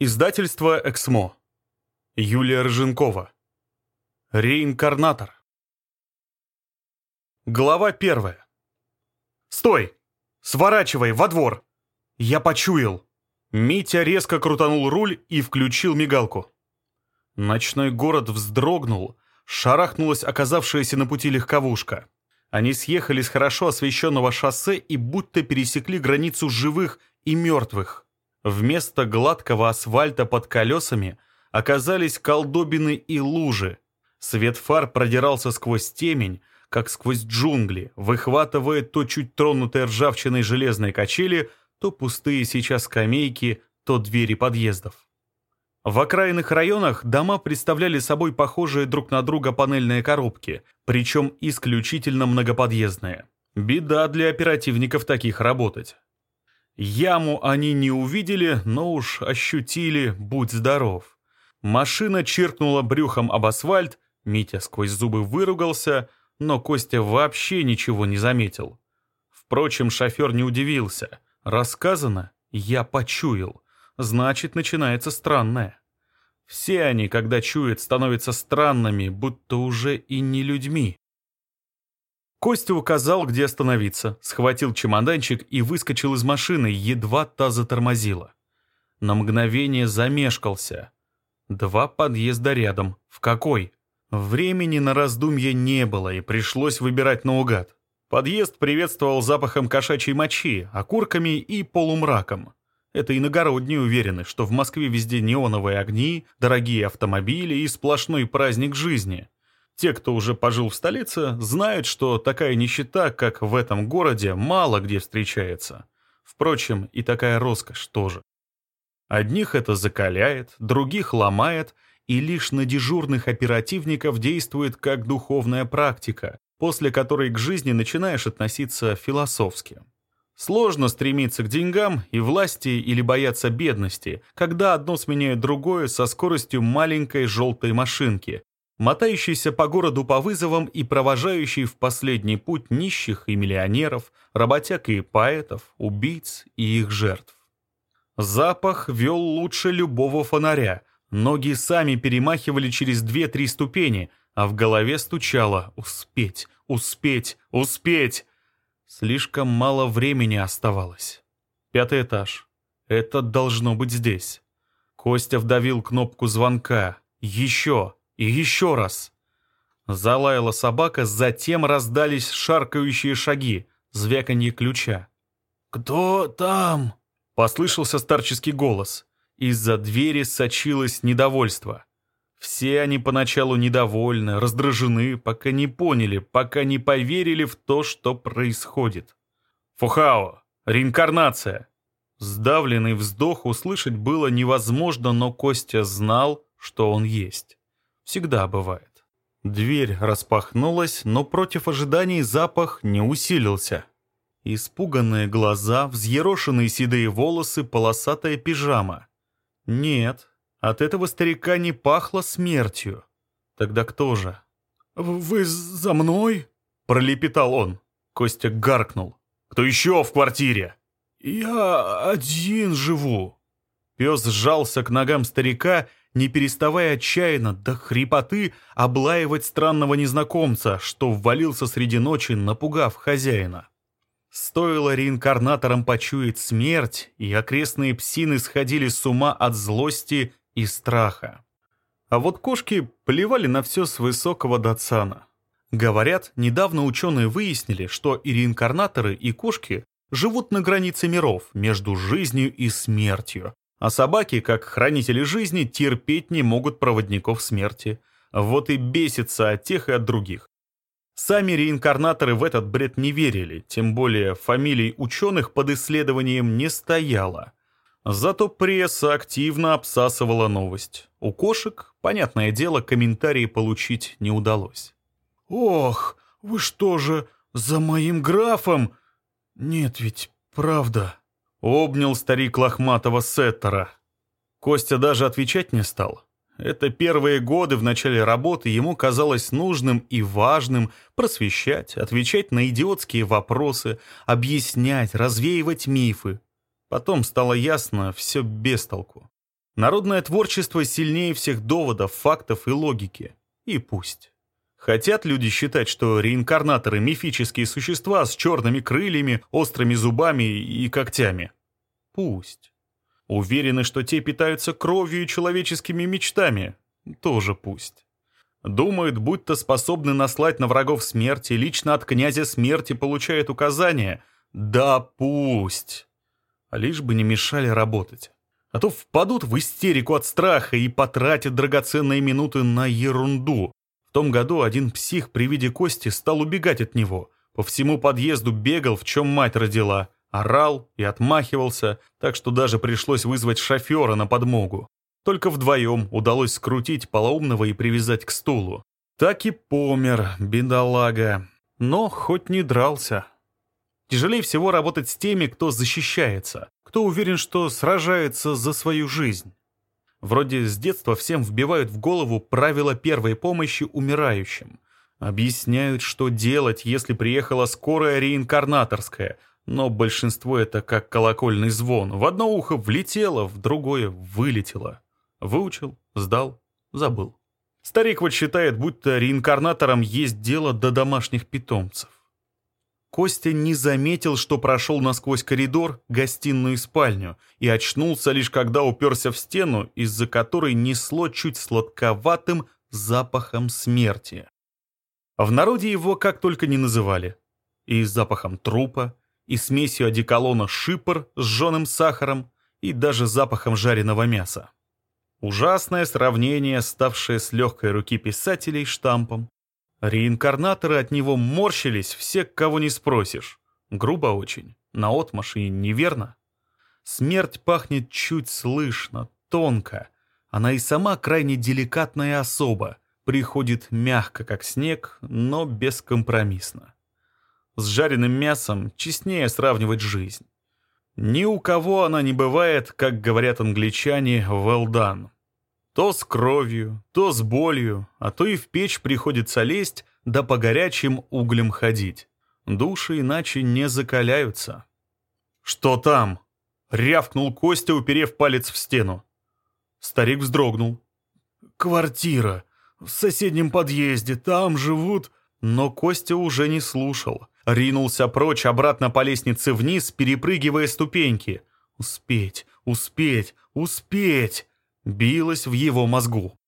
Издательство «Эксмо». Юлия Рыженкова. Реинкарнатор. Глава первая. «Стой! Сворачивай, во двор!» Я почуял. Митя резко крутанул руль и включил мигалку. Ночной город вздрогнул, шарахнулась оказавшаяся на пути легковушка. Они съехали с хорошо освещенного шоссе и будто пересекли границу живых и мертвых. Вместо гладкого асфальта под колесами оказались колдобины и лужи. Свет фар продирался сквозь темень, как сквозь джунгли, выхватывая то чуть тронутые ржавчиной железные качели, то пустые сейчас скамейки, то двери подъездов. В окраинных районах дома представляли собой похожие друг на друга панельные коробки, причем исключительно многоподъездные. Беда для оперативников таких работать. Яму они не увидели, но уж ощутили «будь здоров». Машина чиркнула брюхом об асфальт, Митя сквозь зубы выругался, но Костя вообще ничего не заметил. Впрочем, шофер не удивился. Рассказано «я почуял», значит, начинается странное. Все они, когда чуют, становятся странными, будто уже и не людьми. Костя указал, где остановиться, схватил чемоданчик и выскочил из машины, едва та затормозила. На мгновение замешкался. Два подъезда рядом. В какой? Времени на раздумье не было, и пришлось выбирать наугад. Подъезд приветствовал запахом кошачьей мочи, окурками и полумраком. Это иногородние уверены, что в Москве везде неоновые огни, дорогие автомобили и сплошной праздник жизни. Те, кто уже пожил в столице, знают, что такая нищета, как в этом городе, мало где встречается. Впрочем, и такая роскошь тоже. Одних это закаляет, других ломает, и лишь на дежурных оперативников действует как духовная практика, после которой к жизни начинаешь относиться философски. Сложно стремиться к деньгам и власти или бояться бедности, когда одно сменяет другое со скоростью маленькой желтой машинки, мотающийся по городу по вызовам и провожающий в последний путь нищих и миллионеров, работяг и поэтов, убийц и их жертв. Запах вел лучше любого фонаря, ноги сами перемахивали через две-три ступени, а в голове стучало «Успеть! Успеть! Успеть!» Слишком мало времени оставалось. Пятый этаж. Это должно быть здесь. Костя вдавил кнопку звонка. Еще! И еще раз. Залаяла собака, затем раздались шаркающие шаги, звяканье ключа. «Кто там?» — послышался старческий голос. Из-за двери сочилось недовольство. Все они поначалу недовольны, раздражены, пока не поняли, пока не поверили в то, что происходит. «Фухао! Реинкарнация!» Сдавленный вздох услышать было невозможно, но Костя знал, что он есть всегда бывает. Дверь распахнулась, но против ожиданий запах не усилился. Испуганные глаза, взъерошенные седые волосы, полосатая пижама. Нет, от этого старика не пахло смертью. Тогда кто же? «Вы за мной?» — пролепетал он. Костя гаркнул. «Кто еще в квартире?» «Я один живу». Пес сжался к ногам старика не переставая отчаянно до хрипоты облаивать странного незнакомца, что ввалился среди ночи, напугав хозяина. Стоило реинкарнаторам почуять смерть, и окрестные псины сходили с ума от злости и страха. А вот кошки плевали на все с высокого датсана. Говорят, недавно ученые выяснили, что и реинкарнаторы, и кошки живут на границе миров между жизнью и смертью, а собаки, как хранители жизни, терпеть не могут проводников смерти. Вот и бесится от тех и от других. Сами реинкарнаторы в этот бред не верили, тем более фамилий ученых под исследованием не стояло. Зато пресса активно обсасывала новость. У кошек, понятное дело, комментарии получить не удалось. «Ох, вы что же, за моим графом? Нет ведь, правда». Обнял старик лохматого сеттера. Костя даже отвечать не стал. Это первые годы в начале работы ему казалось нужным и важным просвещать, отвечать на идиотские вопросы, объяснять, развеивать мифы. Потом стало ясно, все без толку. Народное творчество сильнее всех доводов, фактов и логики. И пусть. Хотят люди считать, что реинкарнаторы — мифические существа с черными крыльями, острыми зубами и когтями. Пусть. Уверены, что те питаются кровью и человеческими мечтами. Тоже пусть. Думают, будто способны наслать на врагов смерти, лично от князя смерти получают указания. Да пусть. Лишь бы не мешали работать. А то впадут в истерику от страха и потратят драгоценные минуты на ерунду. Том году один псих при виде Кости стал убегать от него. По всему подъезду бегал, в чем мать родила. Орал и отмахивался, так что даже пришлось вызвать шофера на подмогу. Только вдвоем удалось скрутить полоумного и привязать к стулу. Так и помер, бедолага. Но хоть не дрался. Тяжелее всего работать с теми, кто защищается, кто уверен, что сражается за свою жизнь. Вроде с детства всем вбивают в голову правила первой помощи умирающим. Объясняют, что делать, если приехала скорая реинкарнаторская, но большинство это как колокольный звон. В одно ухо влетело, в другое вылетело. Выучил, сдал, забыл. Старик вот считает, будто реинкарнаторам есть дело до домашних питомцев. Костя не заметил, что прошел насквозь коридор, гостиную и спальню, и очнулся лишь когда уперся в стену, из-за которой несло чуть сладковатым запахом смерти. В народе его как только не называли. И запахом трупа, и смесью одеколона шипр с жженым сахаром, и даже запахом жареного мяса. Ужасное сравнение, ставшее с легкой руки писателей штампом. Реинкарнаторы от него морщились, все, кого не спросишь. Грубо очень, наотмашь и неверно. Смерть пахнет чуть слышно, тонко. Она и сама крайне деликатная особа, приходит мягко, как снег, но бескомпромиссно. С жареным мясом честнее сравнивать жизнь. Ни у кого она не бывает, как говорят англичане, well done. То с кровью, то с болью, а то и в печь приходится лезть, да по горячим углям ходить. Души иначе не закаляются. «Что там?» — рявкнул Костя, уперев палец в стену. Старик вздрогнул. «Квартира. В соседнем подъезде. Там живут...» Но Костя уже не слушал. Ринулся прочь обратно по лестнице вниз, перепрыгивая ступеньки. «Успеть, успеть, успеть!» Билось в его мозгу.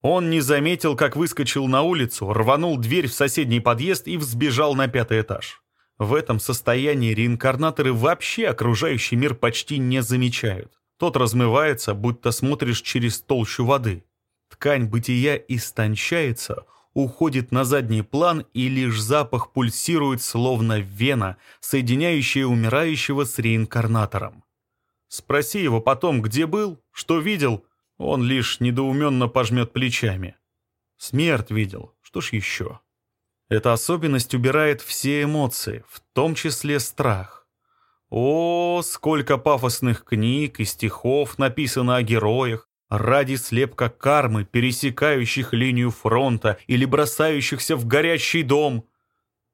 Он не заметил, как выскочил на улицу, рванул дверь в соседний подъезд и взбежал на пятый этаж. В этом состоянии реинкарнаторы вообще окружающий мир почти не замечают. Тот размывается, будто смотришь через толщу воды. Ткань бытия истончается, уходит на задний план, и лишь запах пульсирует, словно вена, соединяющая умирающего с реинкарнатором. Спроси его потом, где был, что видел, он лишь недоуменно пожмет плечами. Смерть видел, что ж еще? Эта особенность убирает все эмоции, в том числе страх. О, сколько пафосных книг и стихов написано о героях, ради слепка кармы, пересекающих линию фронта или бросающихся в горящий дом.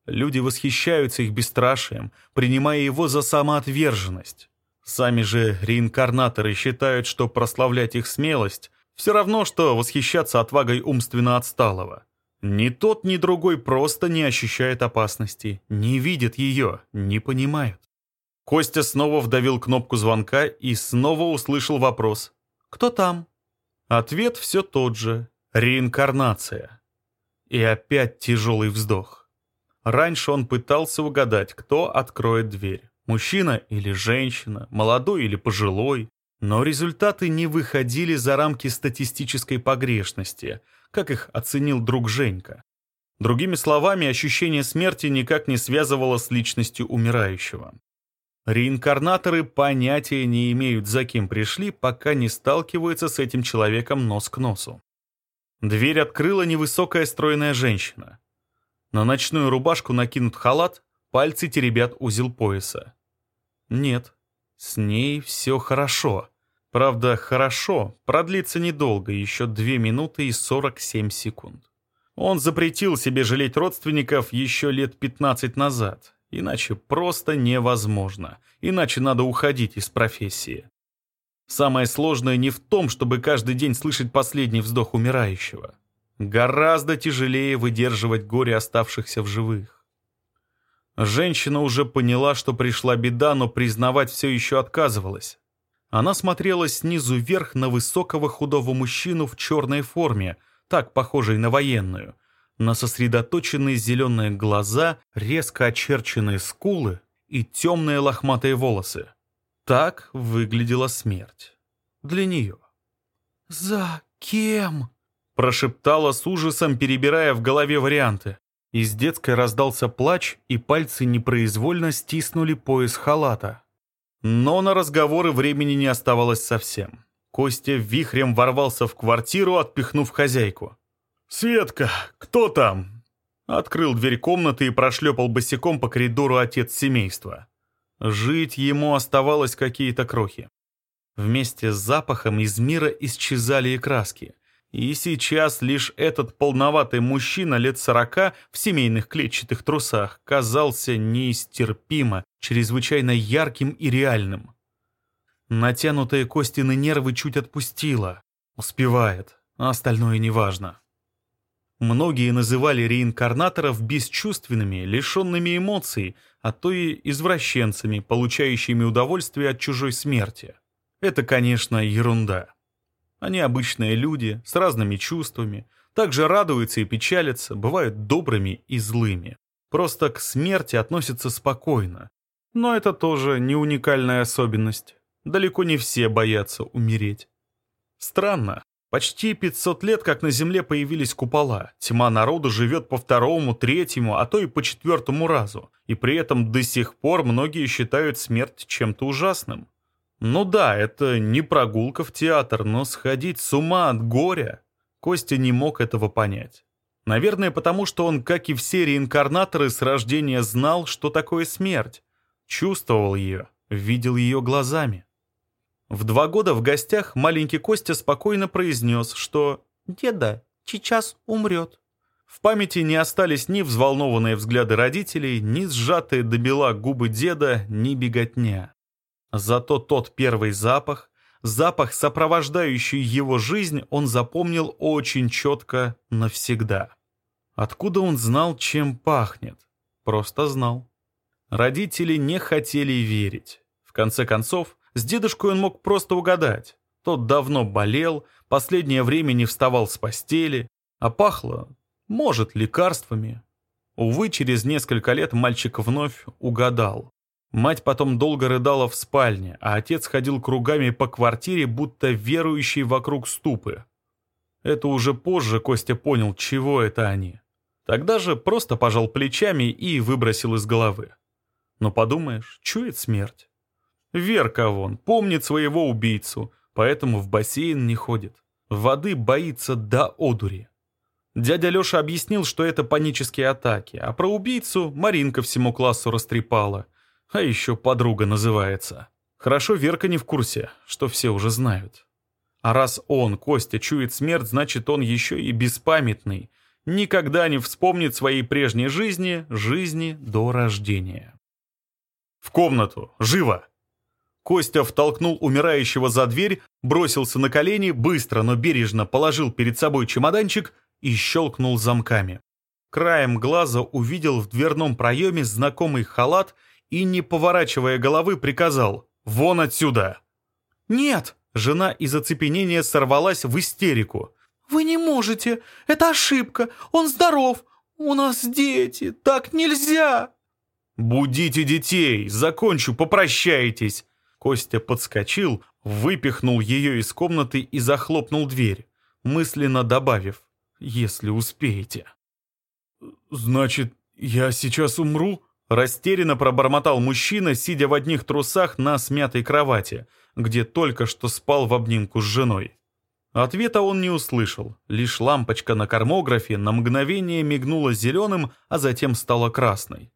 Люди восхищаются их бесстрашием, принимая его за самоотверженность. Сами же реинкарнаторы считают, что прославлять их смелость все равно, что восхищаться отвагой умственно отсталого. Ни тот, ни другой просто не ощущает опасности, не видит ее, не понимают. Костя снова вдавил кнопку звонка и снова услышал вопрос. «Кто там?» Ответ все тот же. Реинкарнация. И опять тяжелый вздох. Раньше он пытался угадать, кто откроет дверь. Мужчина или женщина, молодой или пожилой. Но результаты не выходили за рамки статистической погрешности, как их оценил друг Женька. Другими словами, ощущение смерти никак не связывало с личностью умирающего. Реинкарнаторы понятия не имеют, за кем пришли, пока не сталкиваются с этим человеком нос к носу. Дверь открыла невысокая стройная женщина. На ночную рубашку накинут халат, пальцы теребят узел пояса. Нет, с ней все хорошо. Правда, хорошо продлится недолго, еще 2 минуты и 47 секунд. Он запретил себе жалеть родственников еще лет 15 назад. Иначе просто невозможно. Иначе надо уходить из профессии. Самое сложное не в том, чтобы каждый день слышать последний вздох умирающего. Гораздо тяжелее выдерживать горе оставшихся в живых. Женщина уже поняла, что пришла беда, но признавать все еще отказывалась. Она смотрела снизу вверх на высокого худого мужчину в черной форме, так похожей на военную, на сосредоточенные зеленые глаза, резко очерченные скулы и темные лохматые волосы. Так выглядела смерть. Для нее. «За кем?» Прошептала с ужасом, перебирая в голове варианты. Из детской раздался плач, и пальцы непроизвольно стиснули пояс халата. Но на разговоры времени не оставалось совсем. Костя вихрем ворвался в квартиру, отпихнув хозяйку. «Светка, кто там?» Открыл дверь комнаты и прошлепал босиком по коридору отец семейства. Жить ему оставалось какие-то крохи. Вместе с запахом из мира исчезали и краски. И сейчас лишь этот полноватый мужчина лет сорока в семейных клетчатых трусах казался неистерпимо, чрезвычайно ярким и реальным. Натянутые костяные нервы чуть отпустило. Успевает, а остальное неважно. Многие называли реинкарнаторов бесчувственными, лишенными эмоций, а то и извращенцами, получающими удовольствие от чужой смерти. Это, конечно, ерунда. Они обычные люди, с разными чувствами, также радуются и печалятся, бывают добрыми и злыми. Просто к смерти относятся спокойно. Но это тоже не уникальная особенность. Далеко не все боятся умереть. Странно. Почти 500 лет, как на Земле появились купола. Тьма народу живет по второму, третьему, а то и по четвертому разу. И при этом до сих пор многие считают смерть чем-то ужасным. Ну да, это не прогулка в театр, но сходить с ума от горя. Костя не мог этого понять. Наверное, потому что он, как и все реинкарнаторы, с рождения знал, что такое смерть. Чувствовал ее, видел ее глазами. В два года в гостях маленький Костя спокойно произнес, что «Деда сейчас умрет». В памяти не остались ни взволнованные взгляды родителей, ни сжатые до бела губы деда, ни беготня. Зато тот первый запах, запах, сопровождающий его жизнь, он запомнил очень четко навсегда. Откуда он знал, чем пахнет? Просто знал. Родители не хотели верить. В конце концов, с дедушкой он мог просто угадать. Тот давно болел, последнее время не вставал с постели, а пахло, может, лекарствами. Увы, через несколько лет мальчик вновь угадал. Мать потом долго рыдала в спальне, а отец ходил кругами по квартире, будто верующий вокруг ступы. Это уже позже Костя понял, чего это они. Тогда же просто пожал плечами и выбросил из головы. Но подумаешь, чует смерть. Верка вон, помнит своего убийцу, поэтому в бассейн не ходит. Воды боится до одури. Дядя Леша объяснил, что это панические атаки, а про убийцу Маринка всему классу растрепала. А еще подруга называется. Хорошо Верка не в курсе, что все уже знают. А раз он, Костя, чует смерть, значит он еще и беспамятный. Никогда не вспомнит своей прежней жизни, жизни до рождения. «В комнату! Живо!» Костя втолкнул умирающего за дверь, бросился на колени, быстро, но бережно положил перед собой чемоданчик и щелкнул замками. Краем глаза увидел в дверном проеме знакомый халат и, не поворачивая головы, приказал «Вон отсюда!» «Нет!» Жена из оцепенения сорвалась в истерику. «Вы не можете! Это ошибка! Он здоров! У нас дети! Так нельзя!» «Будите детей! Закончу, попрощайтесь!» Костя подскочил, выпихнул ее из комнаты и захлопнул дверь, мысленно добавив «если успеете». «Значит, я сейчас умру?» Растерянно пробормотал мужчина, сидя в одних трусах на смятой кровати, где только что спал в обнимку с женой. Ответа он не услышал, лишь лампочка на кармографе на мгновение мигнула зеленым, а затем стала красной.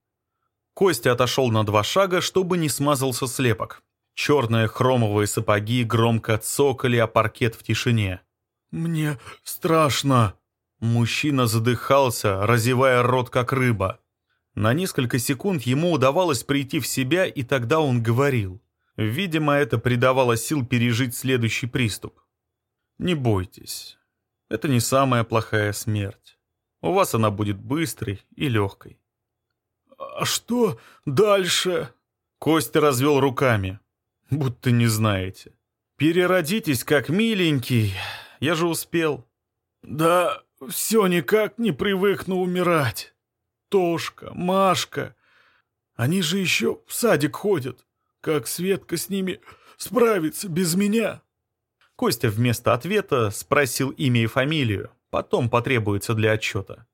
Костя отошел на два шага, чтобы не смазался слепок. Черные хромовые сапоги громко цокали о паркет в тишине. «Мне страшно!» Мужчина задыхался, разевая рот как рыба. На несколько секунд ему удавалось прийти в себя, и тогда он говорил. Видимо, это придавало сил пережить следующий приступ. Не бойтесь. Это не самая плохая смерть. У вас она будет быстрой и легкой. «А что дальше?» Костя развел руками. «Будто не знаете. Переродитесь как миленький. Я же успел». «Да все никак не привыкну умирать. Тошка, Машка, они же еще в садик ходят. Как Светка с ними справится без меня?» Костя вместо ответа спросил имя и фамилию, потом потребуется для отчета.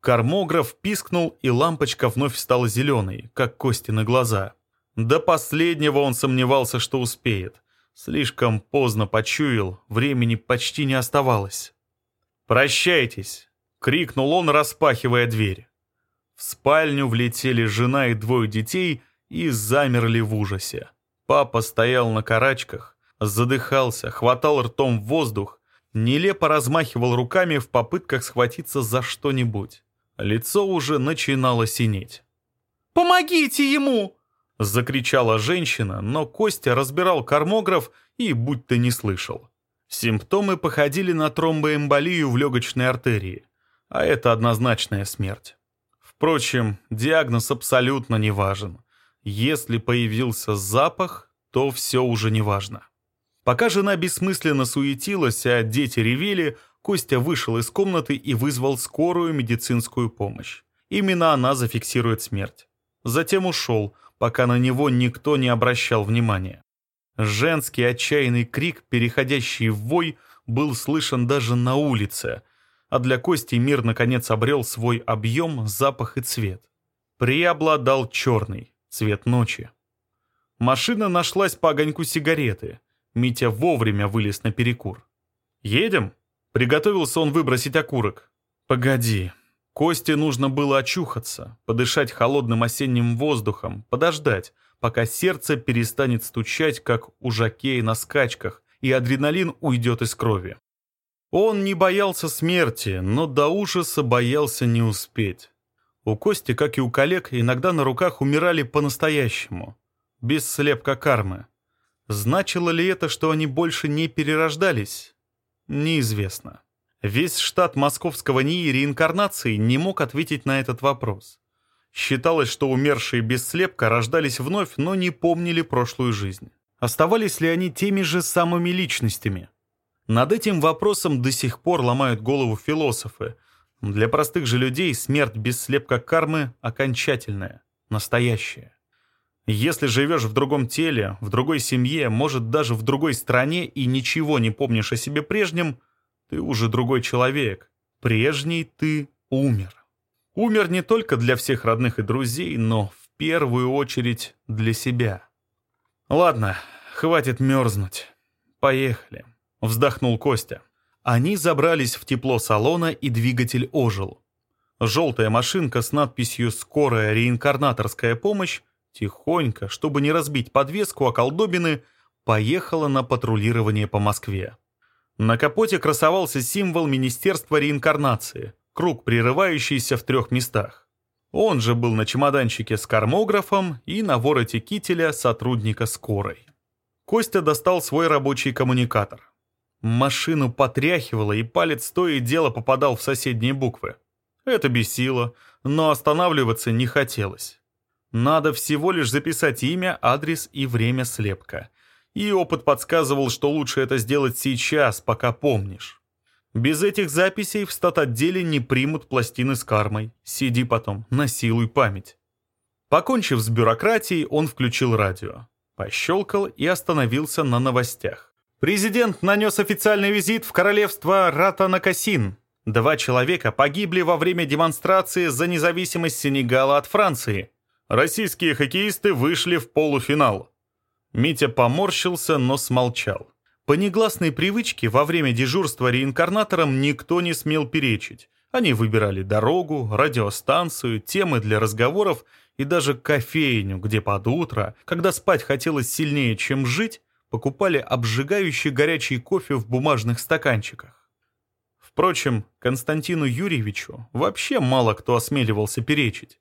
Кармограф пискнул, и лампочка вновь стала зеленой, как Кости на глаза. До последнего он сомневался, что успеет. Слишком поздно почуял, времени почти не оставалось. «Прощайтесь!» — крикнул он, распахивая дверь. В спальню влетели жена и двое детей и замерли в ужасе. Папа стоял на карачках, задыхался, хватал ртом воздух, нелепо размахивал руками в попытках схватиться за что-нибудь. Лицо уже начинало синеть. «Помогите ему!» — закричала женщина, но Костя разбирал кармограф и будто не слышал. Симптомы походили на тромбоэмболию в легочной артерии, а это однозначная смерть. Впрочем, диагноз абсолютно не важен. Если появился запах, то все уже не важно. Пока жена бессмысленно суетилась, а дети ревели, Костя вышел из комнаты и вызвал скорую медицинскую помощь. Именно она зафиксирует смерть. Затем ушел, пока на него никто не обращал внимания. Женский отчаянный крик, переходящий в вой, был слышен даже на улице, а для Кости мир наконец обрел свой объем, запах и цвет. Преобладал черный, цвет ночи. Машина нашлась по огоньку сигареты. Митя вовремя вылез на перекур. «Едем?» Приготовился он выбросить окурок. «Погоди. Косте нужно было очухаться, подышать холодным осенним воздухом, подождать, пока сердце перестанет стучать, как у жакея на скачках, и адреналин уйдет из крови. Он не боялся смерти, но до ужаса боялся не успеть. У Кости, как и у коллег, иногда на руках умирали по-настоящему, без слепка кармы. Значило ли это, что они больше не перерождались? Неизвестно. Весь штат московского НИИ реинкарнации не мог ответить на этот вопрос. Считалось, что умершие без слепка рождались вновь, но не помнили прошлую жизнь. Оставались ли они теми же самыми личностями? Над этим вопросом до сих пор ломают голову философы. Для простых же людей смерть без слепка кармы окончательная, настоящая. Если живешь в другом теле, в другой семье, может даже в другой стране и ничего не помнишь о себе прежнем, ты уже другой человек. Прежний ты умер. Умер не только для всех родных и друзей, но в первую очередь для себя. Ладно, хватит мерзнуть. Поехали. Вздохнул Костя. Они забрались в тепло салона, и двигатель ожил. Желтая машинка с надписью «Скорая реинкарнаторская помощь» тихонько, чтобы не разбить подвеску околдобины, поехала на патрулирование по Москве. На капоте красовался символ Министерства реинкарнации, круг, прерывающийся в трех местах. Он же был на чемоданчике с кармографом и на вороте кителя сотрудника скорой. Костя достал свой рабочий коммуникатор. Машину потряхивало, и палец то и дело попадал в соседние буквы. Это бесило, но останавливаться не хотелось. Надо всего лишь записать имя, адрес и время слепка. И опыт подсказывал, что лучше это сделать сейчас, пока помнишь. Без этих записей в стат-отделе не примут пластины с кармой. Сиди потом, насилуй память. Покончив с бюрократией, он включил радио. Пощелкал и остановился на новостях. Президент нанес официальный визит в королевство Ратанакасин. Два человека погибли во время демонстрации за независимость Сенегала от Франции. Российские хоккеисты вышли в полуфинал. Митя поморщился, но смолчал. По негласной привычке во время дежурства реинкарнаторам никто не смел перечить. Они выбирали дорогу, радиостанцию, темы для разговоров и даже кофейню, где под утро, когда спать хотелось сильнее, чем жить, покупали обжигающий горячий кофе в бумажных стаканчиках. Впрочем, Константину Юрьевичу вообще мало кто осмеливался перечить.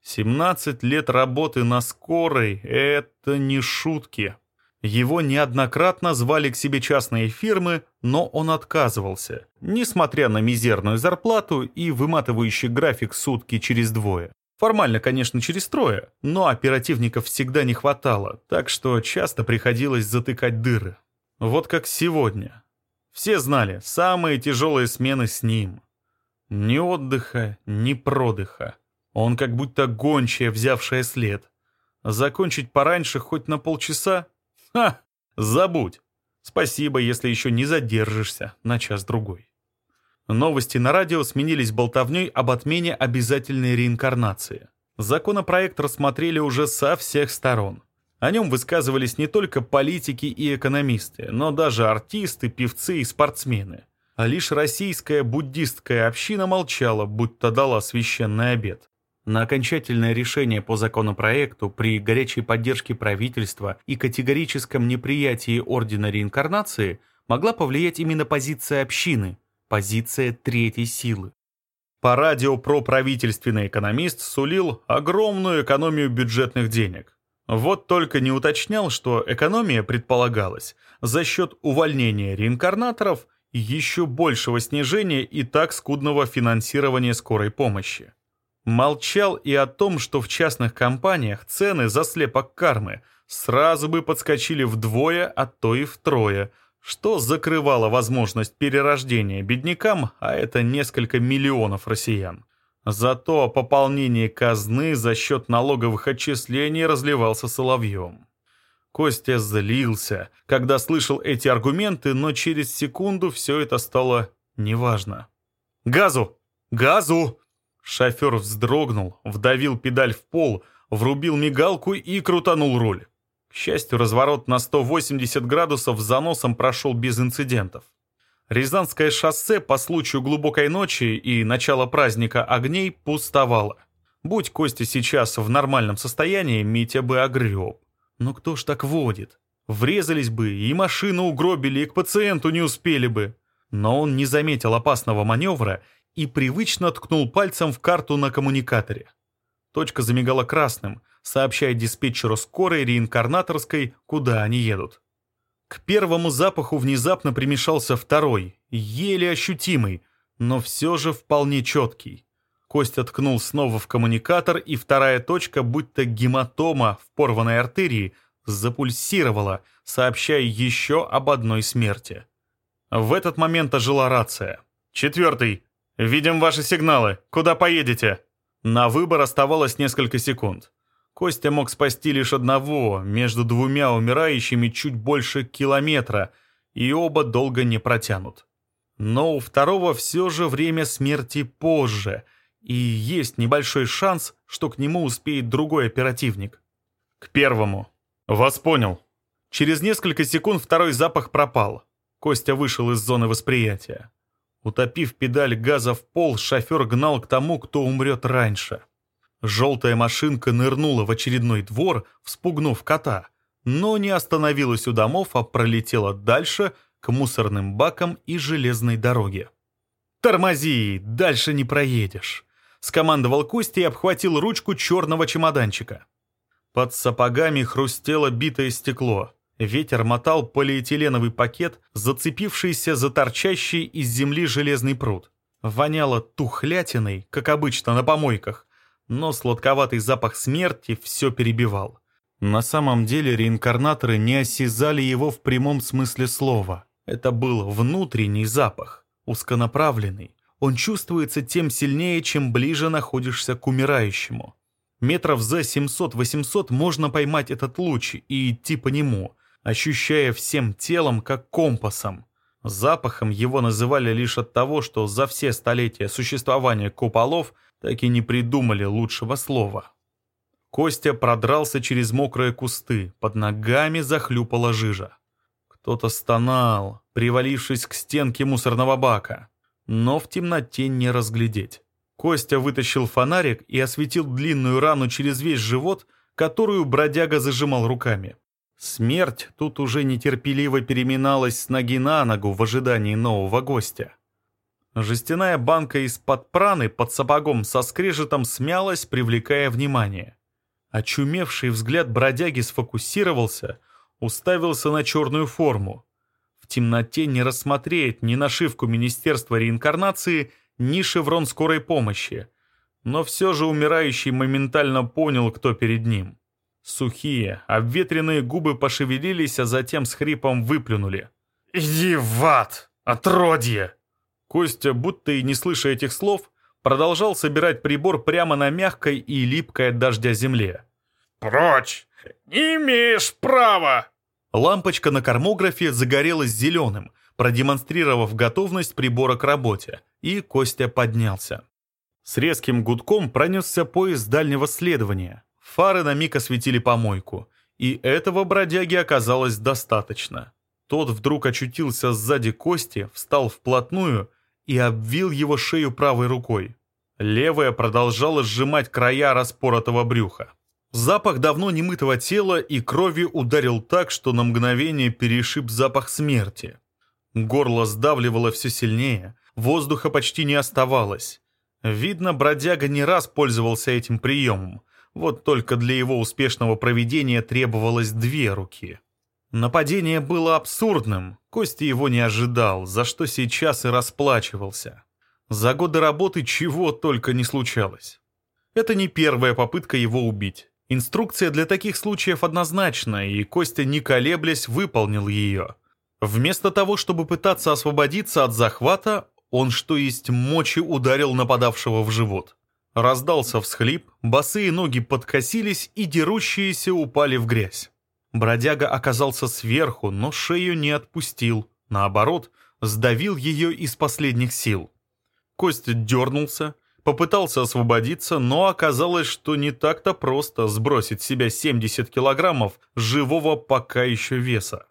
17 лет работы на скорой — это не шутки. Его неоднократно звали к себе частные фирмы, но он отказывался, несмотря на мизерную зарплату и выматывающий график сутки через двое. Формально, конечно, через трое, но оперативников всегда не хватало, так что часто приходилось затыкать дыры. Вот как сегодня. Все знали, самые тяжелые смены с ним. Ни отдыха, ни продыха. Он как будто гончая, взявшая след. Закончить пораньше хоть на полчаса? Ха! Забудь. Спасибо, если еще не задержишься на час-другой. Новости на радио сменились болтовней об отмене обязательной реинкарнации. Законопроект рассмотрели уже со всех сторон. О нем высказывались не только политики и экономисты, но даже артисты, певцы и спортсмены. А лишь российская буддистская община молчала, будто дала священный обет. На окончательное решение по законопроекту при горячей поддержке правительства и категорическом неприятии Ордена Реинкарнации могла повлиять именно позиция общины, позиция третьей силы. По радио проправительственный экономист сулил огромную экономию бюджетных денег. Вот только не уточнял, что экономия предполагалась за счет увольнения реинкарнаторов и еще большего снижения и так скудного финансирования скорой помощи. Молчал и о том, что в частных компаниях цены за слепок кармы сразу бы подскочили вдвое, а то и втрое, что закрывало возможность перерождения беднякам, а это несколько миллионов россиян. Зато пополнение казны за счет налоговых отчислений разливался соловьем. Костя злился, когда слышал эти аргументы, но через секунду все это стало неважно. «Газу! Газу!» Шофер вздрогнул, вдавил педаль в пол, врубил мигалку и крутанул руль. К счастью, разворот на 180 градусов с заносом прошел без инцидентов. Рязанское шоссе по случаю глубокой ночи и начала праздника огней пустовало. Будь Костя сейчас в нормальном состоянии, Митя бы огреб. Но кто ж так водит? Врезались бы, и машину угробили, и к пациенту не успели бы. Но он не заметил опасного маневра и привычно ткнул пальцем в карту на коммуникаторе. Точка замигала красным, сообщая диспетчеру скорой реинкарнаторской, куда они едут. К первому запаху внезапно примешался второй, еле ощутимый, но все же вполне четкий. Костя ткнул снова в коммуникатор, и вторая точка, будто гематома в порванной артерии, запульсировала, сообщая еще об одной смерти. В этот момент ожила рация. «Четвертый. «Видим ваши сигналы. Куда поедете?» На выбор оставалось несколько секунд. Костя мог спасти лишь одного, между двумя умирающими чуть больше километра, и оба долго не протянут. Но у второго все же время смерти позже, и есть небольшой шанс, что к нему успеет другой оперативник. К первому. Вас понял. Через несколько секунд второй запах пропал. Костя вышел из зоны восприятия. Утопив педаль газа в пол, шофер гнал к тому, кто умрет раньше. Желтая машинка нырнула в очередной двор, вспугнув кота, но не остановилась у домов, а пролетела дальше к мусорным бакам и железной дороге. «Тормози, дальше не проедешь», — скомандовал Костя и обхватил ручку черного чемоданчика. Под сапогами хрустело битое стекло. Ветер мотал полиэтиленовый пакет, зацепившийся за торчащий из земли железный пруд. Воняло тухлятиной, как обычно на помойках, но сладковатый запах смерти все перебивал. На самом деле реинкарнаторы не осязали его в прямом смысле слова. Это был внутренний запах, узконаправленный. Он чувствуется тем сильнее, чем ближе находишься к умирающему. Метров за 700-800 можно поймать этот луч и идти по нему, ощущая всем телом как компасом. Запахом его называли лишь от того, что за все столетия существования куполов так и не придумали лучшего слова. Костя продрался через мокрые кусты, под ногами захлюпала жижа. Кто-то стонал, привалившись к стенке мусорного бака, но в темноте не разглядеть. Костя вытащил фонарик и осветил длинную рану через весь живот, которую бродяга зажимал руками. Смерть тут уже нетерпеливо переминалась с ноги на ногу в ожидании нового гостя. Жестяная банка из-под праны под сапогом со скрежетом смялась, привлекая внимание. Очумевший взгляд бродяги сфокусировался, уставился на черную форму. В темноте не рассмотреть ни нашивку Министерства реинкарнации, ни шеврон скорой помощи. Но все же умирающий моментально понял, кто перед ним. Сухие, обветренные губы пошевелились, а затем с хрипом выплюнули. «Иди в ад, отродье!» Костя, будто и не слыша этих слов, продолжал собирать прибор прямо на мягкой и липкой от дождя земле. «Прочь! Не имеешь права!» Лампочка на кормографе загорелась зеленым, продемонстрировав готовность прибора к работе, и Костя поднялся. С резким гудком пронесся поезд дальнего следования. Фары на миг осветили помойку, и этого бродяги оказалось достаточно. Тот вдруг очутился сзади Кости, встал вплотную и обвил его шею правой рукой. Левая продолжала сжимать края распоротого брюха. Запах давно немытого тела и крови ударил так, что на мгновение перешиб запах смерти. Горло сдавливало все сильнее, воздуха почти не оставалось. Видно, бродяга не раз пользовался этим приемом, вот только для его успешного проведения требовалось две руки. Нападение было абсурдным, Костя его не ожидал, за что сейчас и расплачивался. За годы работы чего только не случалось. Это не первая попытка его убить. Инструкция для таких случаев однозначна, и Костя, не колеблясь, выполнил ее. Вместо того, чтобы пытаться освободиться от захвата, он, что есть мочи, ударил нападавшего в живот. Раздался всхлип, босые ноги подкосились, и дерущиеся упали в грязь. Бродяга оказался сверху, но шею не отпустил. Наоборот, сдавил ее из последних сил. Костя дернулся, попытался освободиться, но оказалось, что не так-то просто сбросить себя 70 килограммов живого пока еще веса.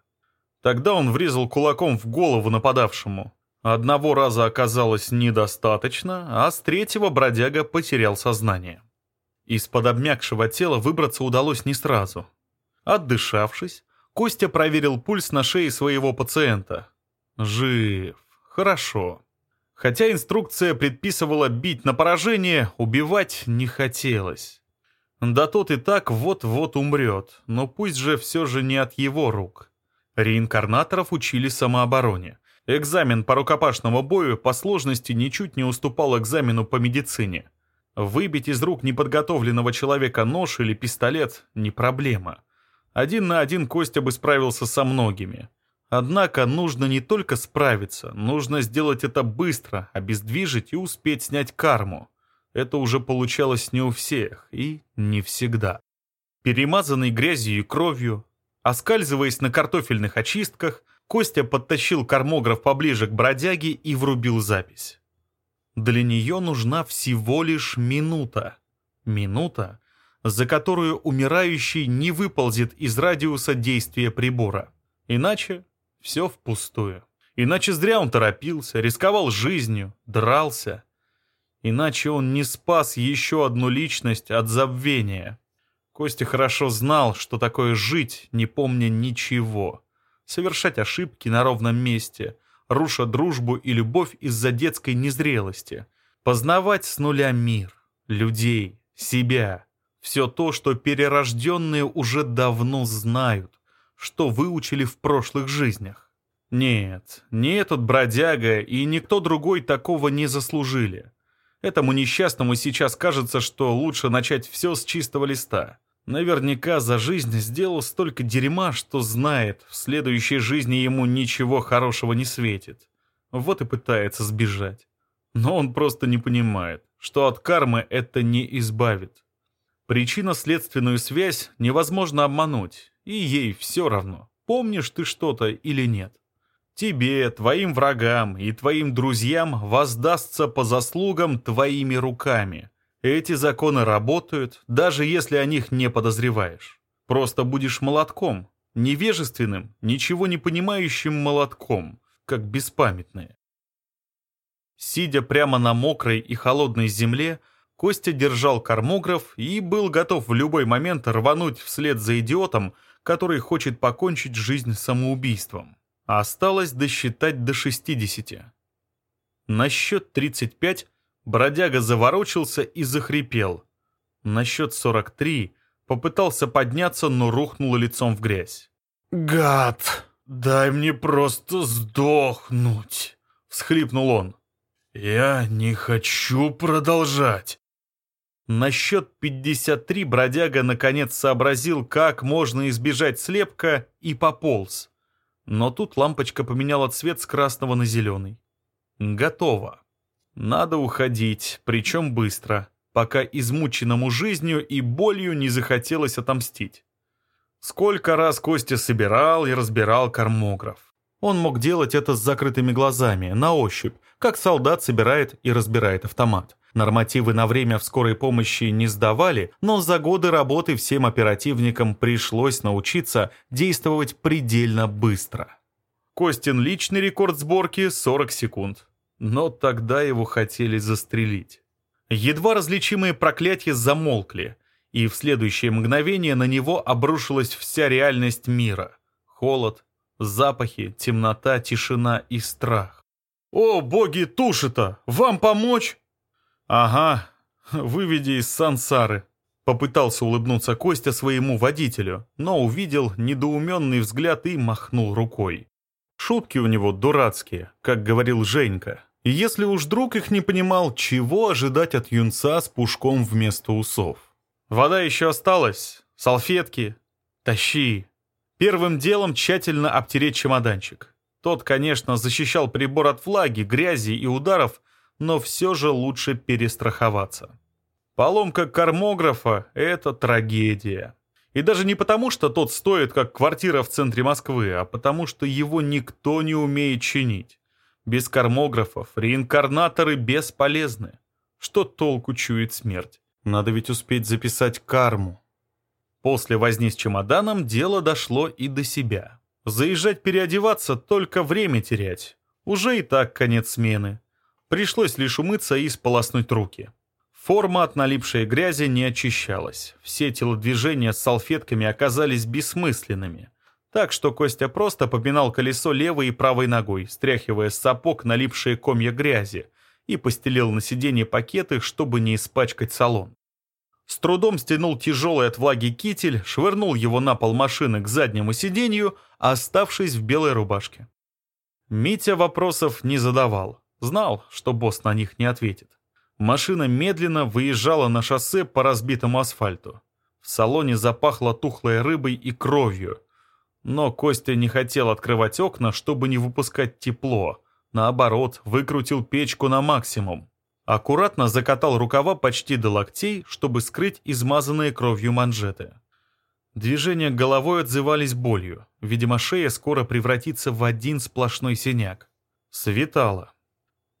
Тогда он врезал кулаком в голову нападавшему. Одного раза оказалось недостаточно, а с третьего бродяга потерял сознание. Из-под обмякшего тела выбраться удалось не сразу. Отдышавшись, Костя проверил пульс на шее своего пациента. Жив. Хорошо. Хотя инструкция предписывала бить на поражение, убивать не хотелось. Да тот и так вот-вот умрет, но пусть же все же не от его рук. Реинкарнаторов учили самообороне. Экзамен по рукопашному бою по сложности ничуть не уступал экзамену по медицине. Выбить из рук неподготовленного человека нож или пистолет – не проблема. Один на один Костя бы справился со многими. Однако нужно не только справиться, нужно сделать это быстро, обездвижить и успеть снять карму. Это уже получалось не у всех и не всегда. Перемазанный грязью и кровью, оскальзываясь на картофельных очистках, Костя подтащил кармограф поближе к бродяге и врубил запись. Для нее нужна всего лишь минута. Минута, за которую умирающий не выползет из радиуса действия прибора. Иначе все впустую. Иначе зря он торопился, рисковал жизнью, дрался. Иначе он не спас еще одну личность от забвения. Костя хорошо знал, что такое жить, не помня ничего. Совершать ошибки на ровном месте, руша дружбу и любовь из-за детской незрелости. Познавать с нуля мир, людей, себя — все то, что перерожденные уже давно знают, что выучили в прошлых жизнях. Нет, ни этот бродяга и никто другой такого не заслужили. Этому несчастному сейчас кажется, что лучше начать все с чистого листа. Наверняка за жизнь сделал столько дерьма, что знает, в следующей жизни ему ничего хорошего не светит. Вот и пытается сбежать. Но он просто не понимает, что от кармы это не избавит. Причинно-следственную связь невозможно обмануть, и ей все равно, помнишь ты что-то или нет. Тебе, твоим врагам и твоим друзьям воздастся по заслугам твоими руками. Эти законы работают, даже если о них не подозреваешь. Просто будешь молотком, невежественным, ничего не понимающим молотком, как беспамятные. Сидя прямо на мокрой и холодной земле, Костя держал кармограф и был готов в любой момент рвануть вслед за идиотом, который хочет покончить жизнь самоубийством. Осталось досчитать до 60. На счет 35 бродяга заворочился и захрипел. На счет 43 попытался подняться, но рухнул лицом в грязь. «Гад, дай мне просто сдохнуть!» — всхлипнул он. «Я не хочу продолжать!» На счет 53 бродяга наконец сообразил, как можно избежать слепка, и пополз. Но тут лампочка поменяла цвет с красного на зеленый. Готово. Надо уходить, причем быстро, пока измученному жизнью и болью не захотелось отомстить. Сколько раз Костя собирал и разбирал кармограф. Он мог делать это с закрытыми глазами, на ощупь, как солдат собирает и разбирает автомат. Нормативы на время в скорой помощи не сдавали, но за годы работы всем оперативникам пришлось научиться действовать предельно быстро. Костин личный рекорд сборки 40 секунд. Но тогда его хотели застрелить. Едва различимые проклятия замолкли, и в следующее мгновение на него обрушилась вся реальность мира. Холод, запахи, темнота, тишина и страх. «О, боги Тушита! Вам помочь?» «Ага, выведи из сансары», — попытался улыбнуться Костя своему водителю, но увидел недоуменный взгляд и махнул рукой. Шутки у него дурацкие, как говорил Женька. И если уж друг их не понимал, чего ожидать от юнца с пушком вместо усов? Вода еще осталась, салфетки. Тащи. Первым делом тщательно обтереть чемоданчик. Тот, конечно, защищал прибор от влаги, грязи и ударов, но все же лучше перестраховаться. Поломка кармографа — это трагедия. И даже не потому, что тот стоит как квартира в центре Москвы, а потому, что его никто не умеет чинить. Без кармографов реинкарнаторы бесполезны. Что толку чует смерть? Надо ведь успеть записать карму. После возни с чемоданом дело дошло и до себя. Заезжать переодеваться, только время терять. Уже и так конец смены. Пришлось лишь умыться и сполоснуть руки. Форма от налипшей грязи не очищалась. Все телодвижения с салфетками оказались бессмысленными. Так что Костя просто попинал колесо левой и правой ногой, стряхивая с сапог налипшие комья грязи, и постелил на сиденье пакеты, чтобы не испачкать салон. С трудом стянул тяжелый от влаги китель, швырнул его на пол машины к заднему сиденью, оставшись в белой рубашке. Митя вопросов не задавал. Знал, что босс на них не ответит. Машина медленно выезжала на шоссе по разбитому асфальту. В салоне запахло тухлой рыбой и кровью. Но Костя не хотел открывать окна, чтобы не выпускать тепло. Наоборот, выкрутил печку на максимум. Аккуратно закатал рукава почти до локтей, чтобы скрыть измазанные кровью манжеты. Движения головой отзывались болью. Видимо, шея скоро превратится в один сплошной синяк. Светало.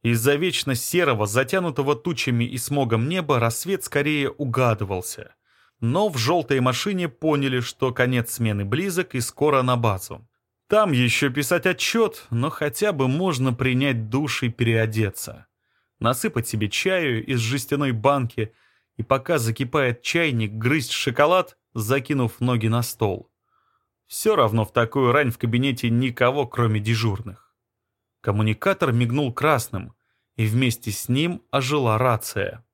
Из-за вечно серого, затянутого тучами и смогом неба рассвет скорее угадывался. Но в желтой машине поняли, что конец смены близок и скоро на базу. Там еще писать отчет, но хотя бы можно принять душ и переодеться. Насыпать себе чаю из жестяной банки и пока закипает чайник, грызть шоколад, закинув ноги на стол. Все равно в такую рань в кабинете никого, кроме дежурных. Коммуникатор мигнул красным, и вместе с ним ожила рация.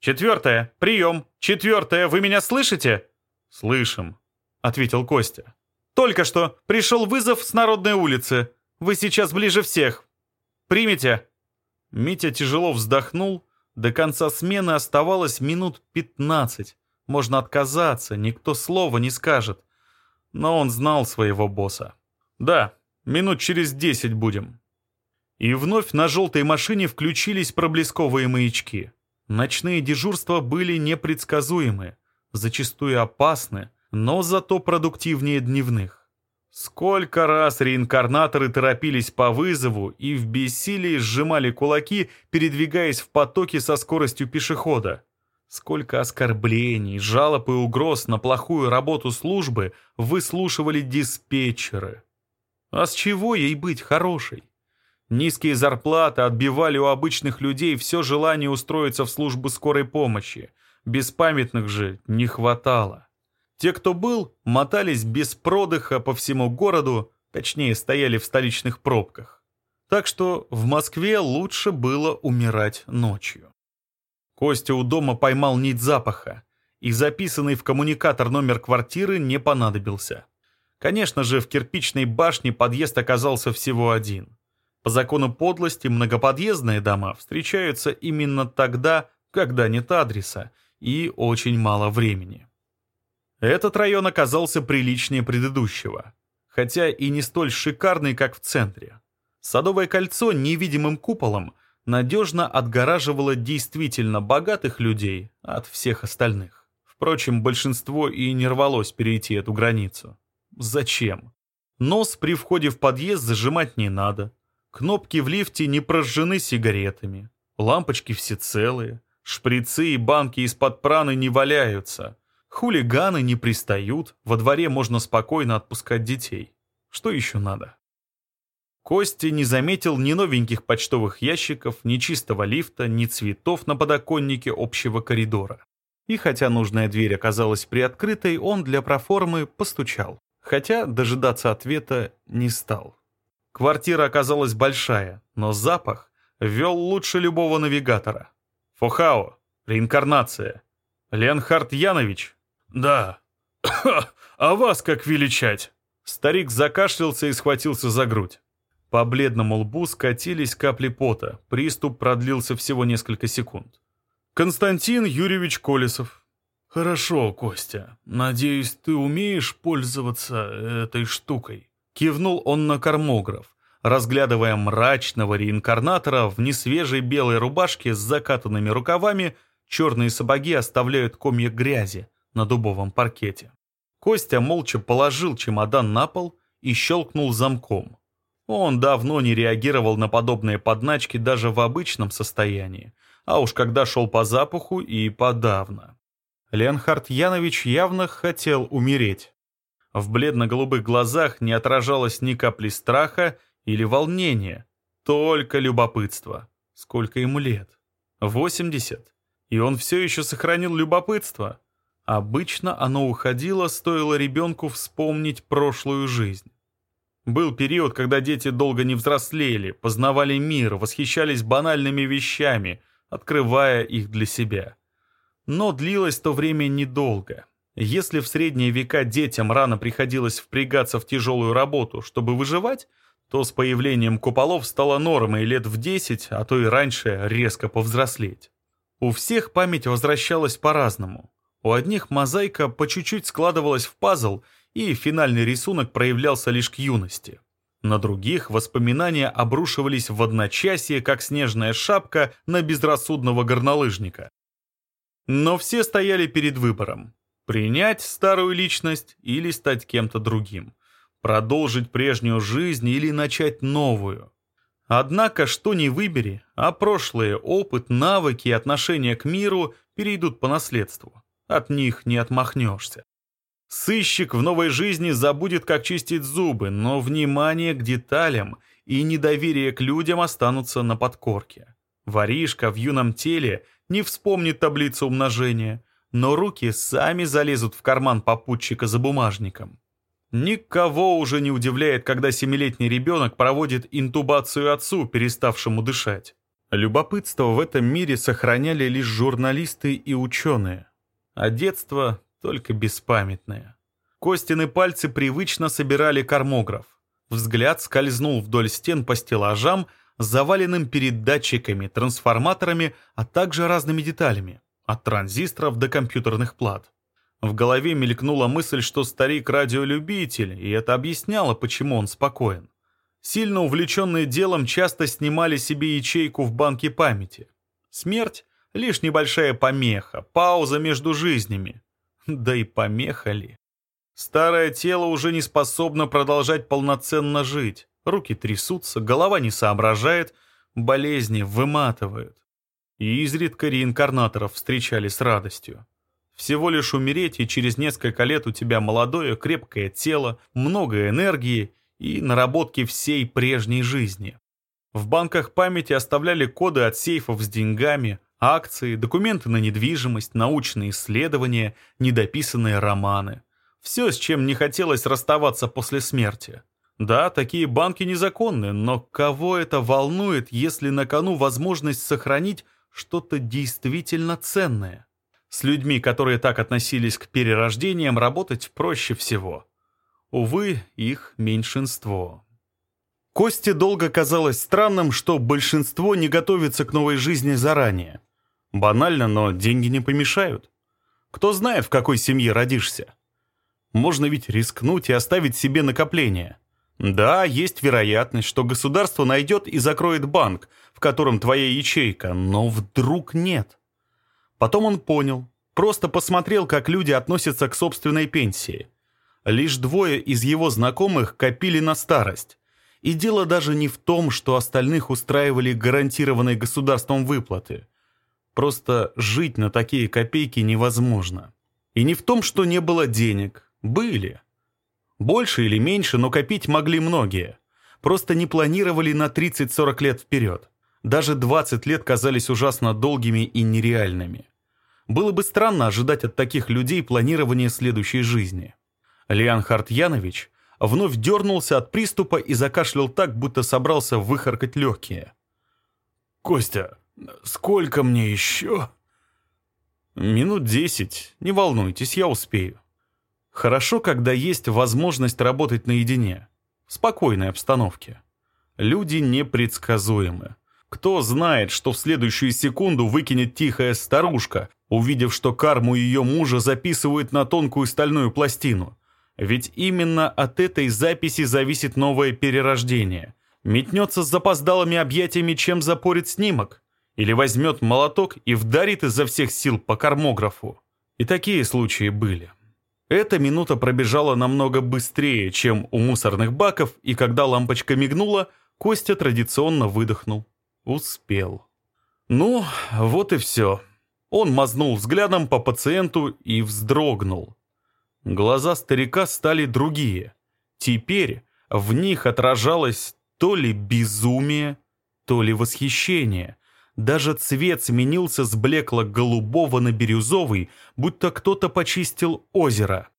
«Четвертое! Прием! Четвертое! Вы меня слышите?» «Слышим», — ответил Костя. «Только что пришел вызов с Народной улицы. Вы сейчас ближе всех. Примите!» Митя тяжело вздохнул. До конца смены оставалось минут пятнадцать. Можно отказаться, никто слова не скажет. Но он знал своего босса. «Да, минут через десять будем». И вновь на желтой машине включились проблесковые маячки. Ночные дежурства были непредсказуемы, зачастую опасны, но зато продуктивнее дневных. Сколько раз реинкарнаторы торопились по вызову и в бессилии сжимали кулаки, передвигаясь в потоке со скоростью пешехода. Сколько оскорблений, жалоб и угроз на плохую работу службы выслушивали диспетчеры. А с чего ей быть хорошей? Низкие зарплаты отбивали у обычных людей все желание устроиться в службу скорой помощи. Беспамятных же не хватало. Те, кто был, мотались без продыха по всему городу, точнее, стояли в столичных пробках. Так что в Москве лучше было умирать ночью. Костя у дома поймал нить запаха, и записанный в коммуникатор номер квартиры не понадобился. Конечно же, в кирпичной башне подъезд оказался всего один. По закону подлости многоподъездные дома встречаются именно тогда, когда нет адреса и очень мало времени. Этот район оказался приличнее предыдущего, хотя и не столь шикарный, как в центре. Садовое кольцо невидимым куполом надежно отгораживало действительно богатых людей от всех остальных. Впрочем, большинство и не рвалось перейти эту границу. Зачем? Нос при входе в подъезд зажимать не надо. Кнопки в лифте не прожжены сигаретами. Лампочки все целые. Шприцы и банки из-под праны не валяются. Хулиганы не пристают. Во дворе можно спокойно отпускать детей. Что еще надо? Костя не заметил ни новеньких почтовых ящиков, ни чистого лифта, ни цветов на подоконнике общего коридора. И хотя нужная дверь оказалась приоткрытой, он для проформы постучал хотя дожидаться ответа не стал. Квартира оказалась большая, но запах вел лучше любого навигатора. Фохао, реинкарнация. Ленхард Янович? Да. а вас как величать? Старик закашлялся и схватился за грудь. По бледному лбу скатились капли пота. Приступ продлился всего несколько секунд. Константин Юрьевич Колесов, «Хорошо, Костя. Надеюсь, ты умеешь пользоваться этой штукой?» Кивнул он на кормограф, разглядывая мрачного реинкарнатора в несвежей белой рубашке с закатанными рукавами, черные сапоги оставляют комья грязи на дубовом паркете. Костя молча положил чемодан на пол и щелкнул замком. Он давно не реагировал на подобные подначки даже в обычном состоянии, а уж когда шел по запаху и подавно. Ленхард Янович явно хотел умереть. В бледно-голубых глазах не отражалось ни капли страха или волнения, только любопытство. Сколько ему лет? 80. И он все еще сохранил любопытство. Обычно оно уходило, стоило ребенку вспомнить прошлую жизнь. Был период, когда дети долго не взрослели, познавали мир, восхищались банальными вещами, открывая их для себя. Но длилось то время недолго. Если в средние века детям рано приходилось впрягаться в тяжелую работу, чтобы выживать, то с появлением куполов стало нормой лет в 10, а то и раньше резко повзрослеть. У всех память возвращалась по-разному. У одних мозаика по чуть-чуть складывалась в пазл, и финальный рисунок проявлялся лишь к юности. На других воспоминания обрушивались в одночасье, как снежная шапка на безрассудного горнолыжника. Но все стояли перед выбором. Принять старую личность или стать кем-то другим. Продолжить прежнюю жизнь или начать новую. Однако, что ни выбери, а прошлые опыт, навыки и отношения к миру перейдут по наследству. От них не отмахнешься. Сыщик в новой жизни забудет, как чистить зубы, но внимание к деталям и недоверие к людям останутся на подкорке. Воришка в юном теле не вспомнит таблицу умножения, но руки сами залезут в карман попутчика за бумажником. Никого уже не удивляет, когда семилетний ребенок проводит интубацию отцу, переставшему дышать. Любопытство в этом мире сохраняли лишь журналисты и ученые, а детство только беспамятное. Костины пальцы привычно собирали кармограф. Взгляд скользнул вдоль стен по стеллажам, заваленным передатчиками, трансформаторами, а также разными деталями, от транзисторов до компьютерных плат. В голове мелькнула мысль, что старик радиолюбитель, и это объясняло, почему он спокоен. Сильно увлеченные делом часто снимали себе ячейку в банке памяти. Смерть — лишь небольшая помеха, пауза между жизнями. Да и помеха ли? Старое тело уже не способно продолжать полноценно жить. Руки трясутся, голова не соображает, болезни выматывают. И изредка реинкарнаторов встречали с радостью. Всего лишь умереть, и через несколько лет у тебя молодое, крепкое тело, много энергии и наработки всей прежней жизни. В банках памяти оставляли коды от сейфов с деньгами, акции, документы на недвижимость, научные исследования, недописанные романы. Все, с чем не хотелось расставаться после смерти. Да, такие банки незаконны, но кого это волнует, если на кону возможность сохранить что-то действительно ценное? С людьми, которые так относились к перерождениям, работать проще всего. Увы, их меньшинство. Косте долго казалось странным, что большинство не готовится к новой жизни заранее. Банально, но деньги не помешают. Кто знает, в какой семье родишься. Можно ведь рискнуть и оставить себе накопление. Да, есть вероятность, что государство найдет и закроет банк, в котором твоя ячейка, но вдруг нет. Потом он понял, просто посмотрел, как люди относятся к собственной пенсии. Лишь двое из его знакомых копили на старость. И дело даже не в том, что остальных устраивали гарантированные государством выплаты. Просто жить на такие копейки невозможно. И не в том, что не было денег. Были. Больше или меньше, но копить могли многие. Просто не планировали на 30-40 лет вперед. Даже 20 лет казались ужасно долгими и нереальными. Было бы странно ожидать от таких людей планирования следующей жизни. Леонхард Янович вновь дернулся от приступа и закашлял так, будто собрался выхаркать легкие. «Костя, сколько мне еще?» «Минут десять. Не волнуйтесь, я успею». Хорошо, когда есть возможность работать наедине, в спокойной обстановке. Люди непредсказуемы. Кто знает, что в следующую секунду выкинет тихая старушка, увидев, что карму ее мужа записывают на тонкую стальную пластину. Ведь именно от этой записи зависит новое перерождение. Метнется с запоздалыми объятиями, чем запорит снимок. Или возьмет молоток и вдарит изо всех сил по кармографу. И такие случаи были. Эта минута пробежала намного быстрее, чем у мусорных баков, и когда лампочка мигнула, Костя традиционно выдохнул. Успел. Ну, вот и все. Он мазнул взглядом по пациенту и вздрогнул. Глаза старика стали другие. Теперь в них отражалось то ли безумие, то ли восхищение. Даже цвет сменился с блекло-голубого на бирюзовый, будто кто-то почистил озеро.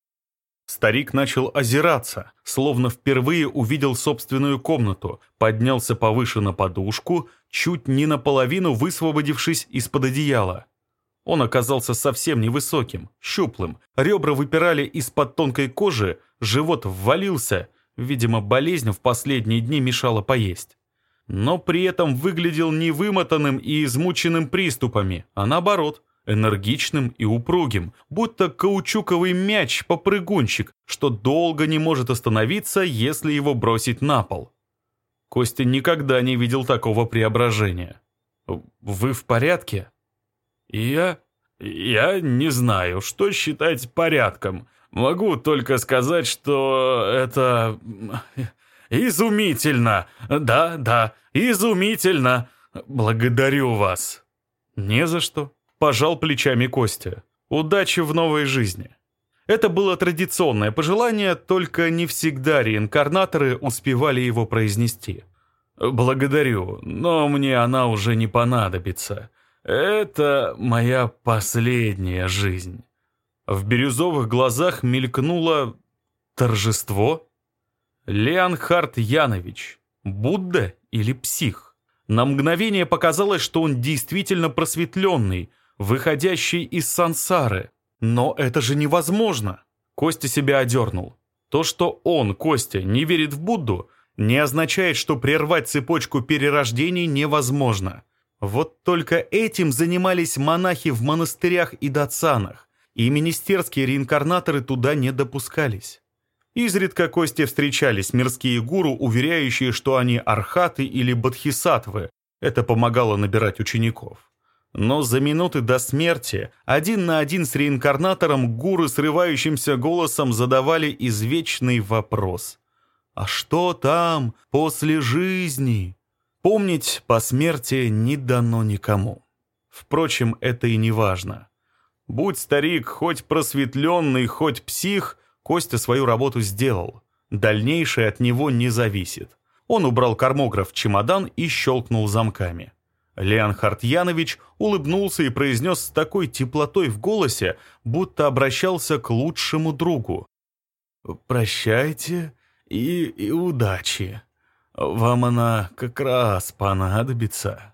Старик начал озираться, словно впервые увидел собственную комнату, поднялся повыше на подушку, чуть не наполовину высвободившись из-под одеяла. Он оказался совсем невысоким, щуплым, ребра выпирали из-под тонкой кожи, живот ввалился, видимо, болезнь в последние дни мешала поесть но при этом выглядел не вымотанным и измученным приступами, а наоборот, энергичным и упругим, будто каучуковый мяч-попрыгунчик, что долго не может остановиться, если его бросить на пол. Костя никогда не видел такого преображения. «Вы в порядке?» «Я... я не знаю, что считать порядком. Могу только сказать, что это... «Изумительно! Да, да, изумительно! Благодарю вас!» «Не за что», — пожал плечами Костя. «Удачи в новой жизни». Это было традиционное пожелание, только не всегда реинкарнаторы успевали его произнести. «Благодарю, но мне она уже не понадобится. Это моя последняя жизнь». В бирюзовых глазах мелькнуло торжество. Леонхард Янович, Будда или псих? На мгновение показалось, что он действительно просветленный, выходящий из сансары. Но это же невозможно. Костя себя одернул. То, что он, Костя, не верит в Будду, не означает, что прервать цепочку перерождений невозможно. Вот только этим занимались монахи в монастырях и датсанах, и министерские реинкарнаторы туда не допускались. Изредка Косте встречались мирские гуру, уверяющие, что они архаты или бодхисаттвы. Это помогало набирать учеников. Но за минуты до смерти один на один с реинкарнатором гуры срывающимся голосом задавали извечный вопрос. «А что там после жизни?» Помнить по смерти не дано никому. Впрочем, это и не важно. Будь старик хоть просветленный, хоть псих – Костя свою работу сделал. Дальнейшее от него не зависит. Он убрал кармограф в чемодан и щелкнул замками. Леонхард Янович улыбнулся и произнес с такой теплотой в голосе, будто обращался к лучшему другу. «Прощайте и, и удачи. Вам она как раз понадобится».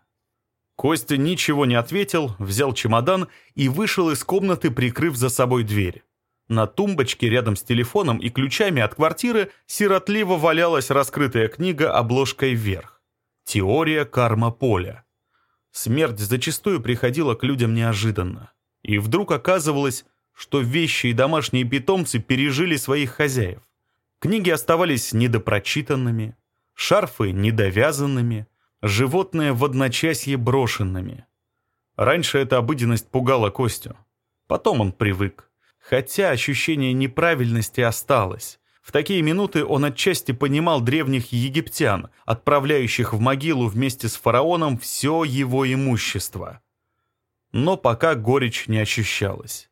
Костя ничего не ответил, взял чемодан и вышел из комнаты, прикрыв за собой дверь. На тумбочке рядом с телефоном и ключами от квартиры сиротливо валялась раскрытая книга обложкой вверх. Теория карма поля. Смерть зачастую приходила к людям неожиданно. И вдруг оказывалось, что вещи и домашние питомцы пережили своих хозяев. Книги оставались недопрочитанными, шарфы недовязанными, животные в одночасье брошенными. Раньше эта обыденность пугала Костю. Потом он привык. Хотя ощущение неправильности осталось. В такие минуты он отчасти понимал древних египтян, отправляющих в могилу вместе с фараоном все его имущество. Но пока горечь не ощущалась.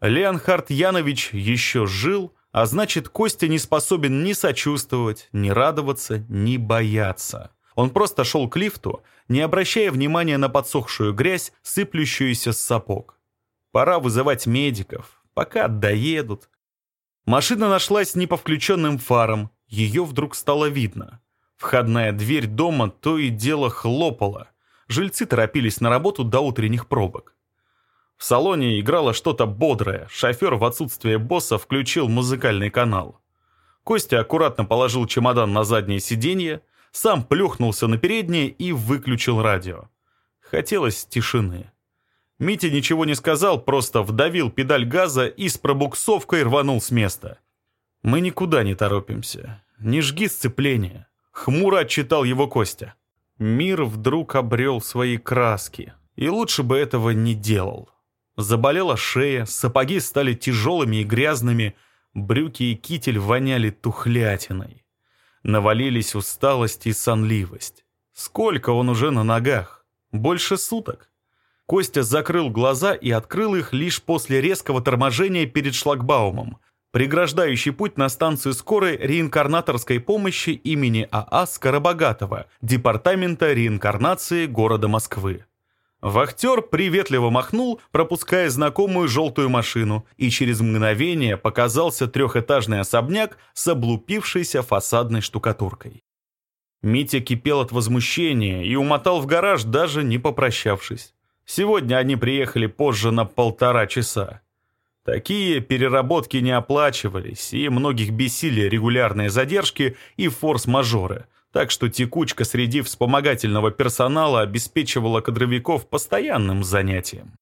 Леонхард Янович еще жил, а значит, Костя не способен ни сочувствовать, ни радоваться, ни бояться. Он просто шел к лифту, не обращая внимания на подсохшую грязь, сыплющуюся с сапог. Пора вызывать медиков, пока доедут. Машина нашлась не по включенным фарам, ее вдруг стало видно. Входная дверь дома то и дело хлопала. Жильцы торопились на работу до утренних пробок. В салоне играло что-то бодрое, шофер в отсутствие босса включил музыкальный канал. Костя аккуратно положил чемодан на заднее сиденье, сам плюхнулся на переднее и выключил радио. Хотелось тишины. Митя ничего не сказал, просто вдавил педаль газа и с пробуксовкой рванул с места. «Мы никуда не торопимся. Не жги сцепление», — хмуро отчитал его Костя. Мир вдруг обрел свои краски, и лучше бы этого не делал. Заболела шея, сапоги стали тяжелыми и грязными, брюки и китель воняли тухлятиной. Навалились усталость и сонливость. Сколько он уже на ногах? Больше суток. Костя закрыл глаза и открыл их лишь после резкого торможения перед шлагбаумом, преграждающий путь на станцию скорой реинкарнаторской помощи имени АА Скоробогатова, Департамента реинкарнации города Москвы. Вахтер приветливо махнул, пропуская знакомую желтую машину, и через мгновение показался трехэтажный особняк с облупившейся фасадной штукатуркой. Митя кипел от возмущения и умотал в гараж, даже не попрощавшись. Сегодня они приехали позже на полтора часа. Такие переработки не оплачивались, и многих бесили регулярные задержки и форс-мажоры – так что текучка среди вспомогательного персонала обеспечивала кадровиков постоянным занятием.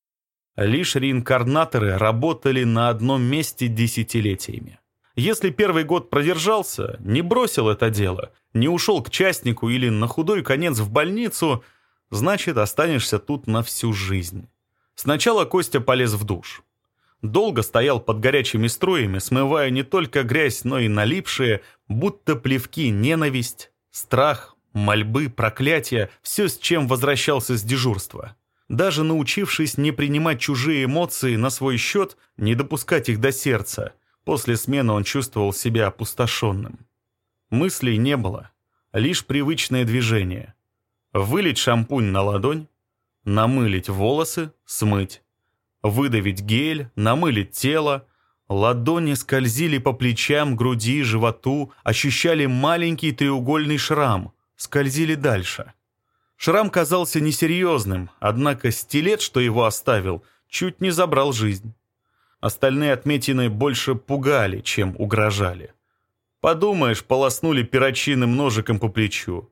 Лишь реинкарнаторы работали на одном месте десятилетиями. Если первый год продержался, не бросил это дело, не ушел к частнику или на худой конец в больницу, значит, останешься тут на всю жизнь. Сначала Костя полез в душ. Долго стоял под горячими струями, смывая не только грязь, но и налипшие, будто плевки, ненависть, Страх, мольбы, проклятия – все, с чем возвращался с дежурства. Даже научившись не принимать чужие эмоции на свой счет, не допускать их до сердца, после смены он чувствовал себя опустошенным. Мыслей не было, лишь привычное движение. Вылить шампунь на ладонь, намылить волосы, смыть. Выдавить гель, намылить тело, Ладони скользили по плечам, груди, животу, ощущали маленький треугольный шрам, скользили дальше. Шрам казался несерьезным, однако стилет, что его оставил, чуть не забрал жизнь. Остальные отметины больше пугали, чем угрожали. Подумаешь, полоснули перочинным ножиком по плечу.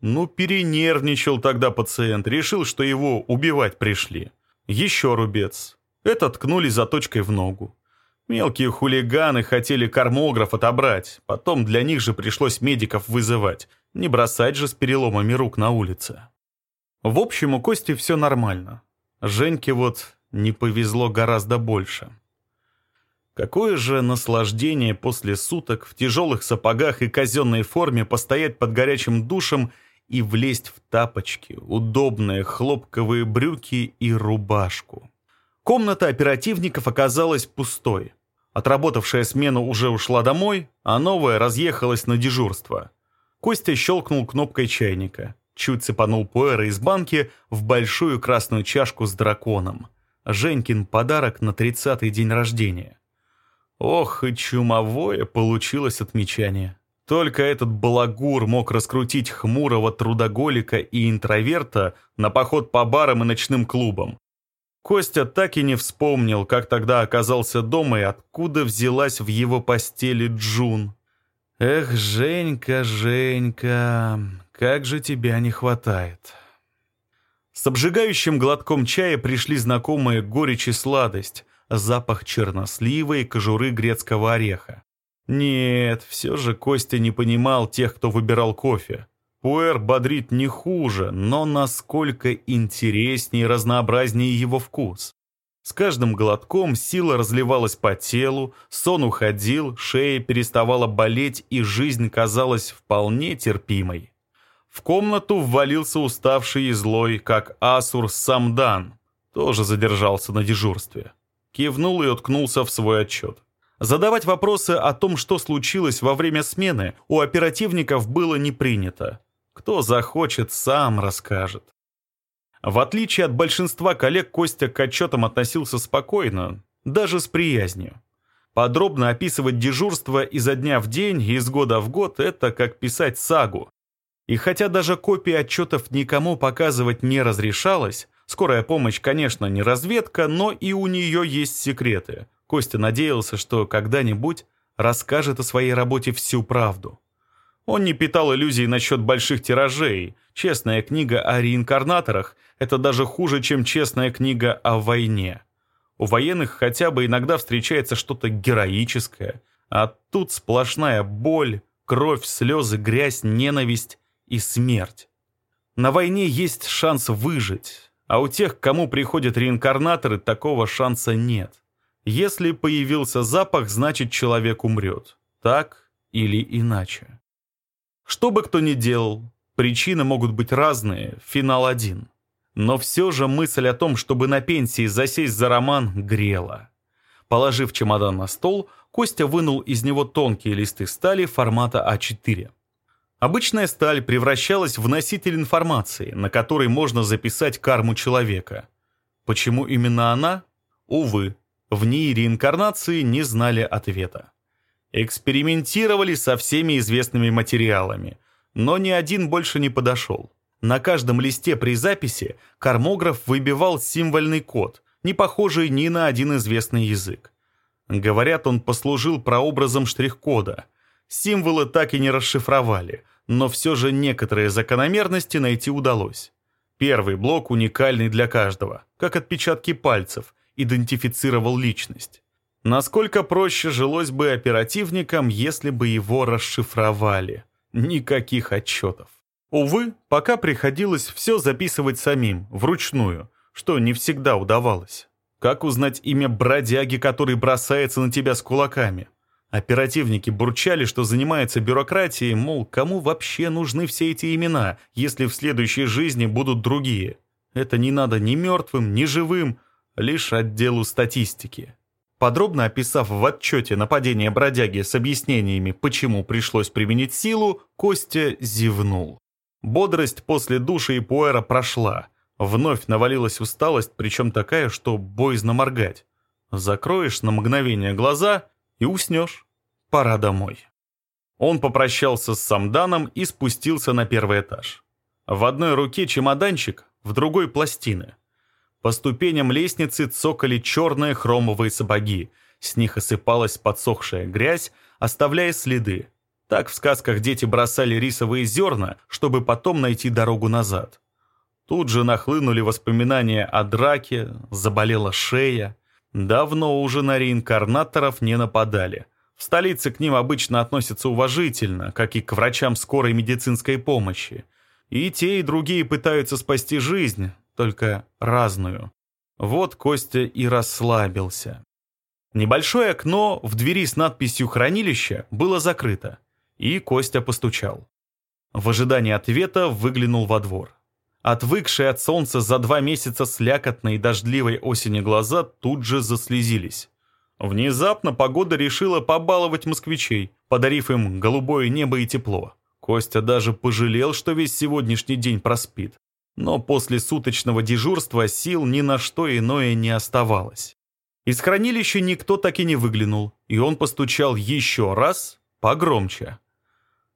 Ну, перенервничал тогда пациент, решил, что его убивать пришли. Еще рубец. Это ткнули заточкой в ногу. Мелкие хулиганы хотели кормограф отобрать, потом для них же пришлось медиков вызывать, не бросать же с переломами рук на улице. В общем, у Кости все нормально. Женьке вот не повезло гораздо больше. Какое же наслаждение после суток в тяжелых сапогах и казенной форме постоять под горячим душем и влезть в тапочки, удобные хлопковые брюки и рубашку. Комната оперативников оказалась пустой. Отработавшая смену уже ушла домой, а новая разъехалась на дежурство. Костя щелкнул кнопкой чайника. Чуть цепанул пуэра из банки в большую красную чашку с драконом. Женькин подарок на тридцатый день рождения. Ох, и чумовое получилось отмечание. Только этот балагур мог раскрутить хмурого трудоголика и интроверта на поход по барам и ночным клубам. Костя так и не вспомнил, как тогда оказался дома и откуда взялась в его постели Джун. «Эх, Женька, Женька, как же тебя не хватает!» С обжигающим глотком чая пришли знакомые горечь и сладость, запах чернослива и кожуры грецкого ореха. Нет, все же Костя не понимал тех, кто выбирал кофе. Пуэр бодрит не хуже, но насколько интереснее и разнообразнее его вкус. С каждым глотком сила разливалась по телу, сон уходил, шея переставала болеть и жизнь казалась вполне терпимой. В комнату ввалился уставший и злой, как Асур Самдан, тоже задержался на дежурстве. Кивнул и уткнулся в свой отчет. Задавать вопросы о том, что случилось во время смены, у оперативников было не принято. Кто захочет, сам расскажет. В отличие от большинства коллег, Костя к отчетам относился спокойно, даже с приязнью. Подробно описывать дежурство изо дня в день и из года в год – это как писать сагу. И хотя даже копии отчетов никому показывать не разрешалось, скорая помощь, конечно, не разведка, но и у нее есть секреты – Костя надеялся, что когда-нибудь расскажет о своей работе всю правду. Он не питал иллюзий насчет больших тиражей. Честная книга о реинкарнаторах – это даже хуже, чем честная книга о войне. У военных хотя бы иногда встречается что-то героическое, а тут сплошная боль, кровь, слезы, грязь, ненависть и смерть. На войне есть шанс выжить, а у тех, кому приходят реинкарнаторы, такого шанса нет. Если появился запах, значит человек умрет. Так или иначе. Что бы кто ни делал, причины могут быть разные, финал один. Но все же мысль о том, чтобы на пенсии засесть за роман, грела. Положив чемодан на стол, Костя вынул из него тонкие листы стали формата А4. Обычная сталь превращалась в носитель информации, на которой можно записать карму человека. Почему именно она? Увы, в ней реинкарнации не знали ответа. Экспериментировали со всеми известными материалами, но ни один больше не подошел. На каждом листе при записи кармограф выбивал символьный код, не похожий ни на один известный язык. Говорят, он послужил прообразом штрих-кода. Символы так и не расшифровали, но все же некоторые закономерности найти удалось. Первый блок уникальный для каждого, как отпечатки пальцев, идентифицировал личность. Насколько проще жилось бы оперативникам, если бы его расшифровали? Никаких отчетов. Увы, пока приходилось все записывать самим, вручную, что не всегда удавалось. Как узнать имя бродяги, который бросается на тебя с кулаками? Оперативники бурчали, что занимаются бюрократией, мол, кому вообще нужны все эти имена, если в следующей жизни будут другие? Это не надо ни мертвым, ни живым, лишь отделу статистики. Подробно описав в отчете нападение бродяги с объяснениями, почему пришлось применить силу, Костя зевнул. Бодрость после души и пуэра прошла. Вновь навалилась усталость, причем такая, что боязно моргать. Закроешь на мгновение глаза и уснешь. Пора домой. Он попрощался с Самданом и спустился на первый этаж. В одной руке чемоданчик, в другой пластины. По ступеням лестницы цокали черные хромовые сапоги. С них осыпалась подсохшая грязь, оставляя следы. Так в сказках дети бросали рисовые зерна, чтобы потом найти дорогу назад. Тут же нахлынули воспоминания о драке, заболела шея. Давно уже на реинкарнаторов не нападали. В столице к ним обычно относятся уважительно, как и к врачам скорой медицинской помощи. И те, и другие пытаются спасти жизнь, только разную. Вот Костя и расслабился. Небольшое окно в двери с надписью «Хранилище» было закрыто, и Костя постучал. В ожидании ответа выглянул во двор. Отвыкшие от солнца за два месяца слякотной и дождливой осени глаза тут же заслезились. Внезапно погода решила побаловать москвичей, подарив им голубое небо и тепло. Костя даже пожалел, что весь сегодняшний день проспит но после суточного дежурства сил ни на что иное не оставалось. Из хранилища никто так и не выглянул, и он постучал еще раз, погромче.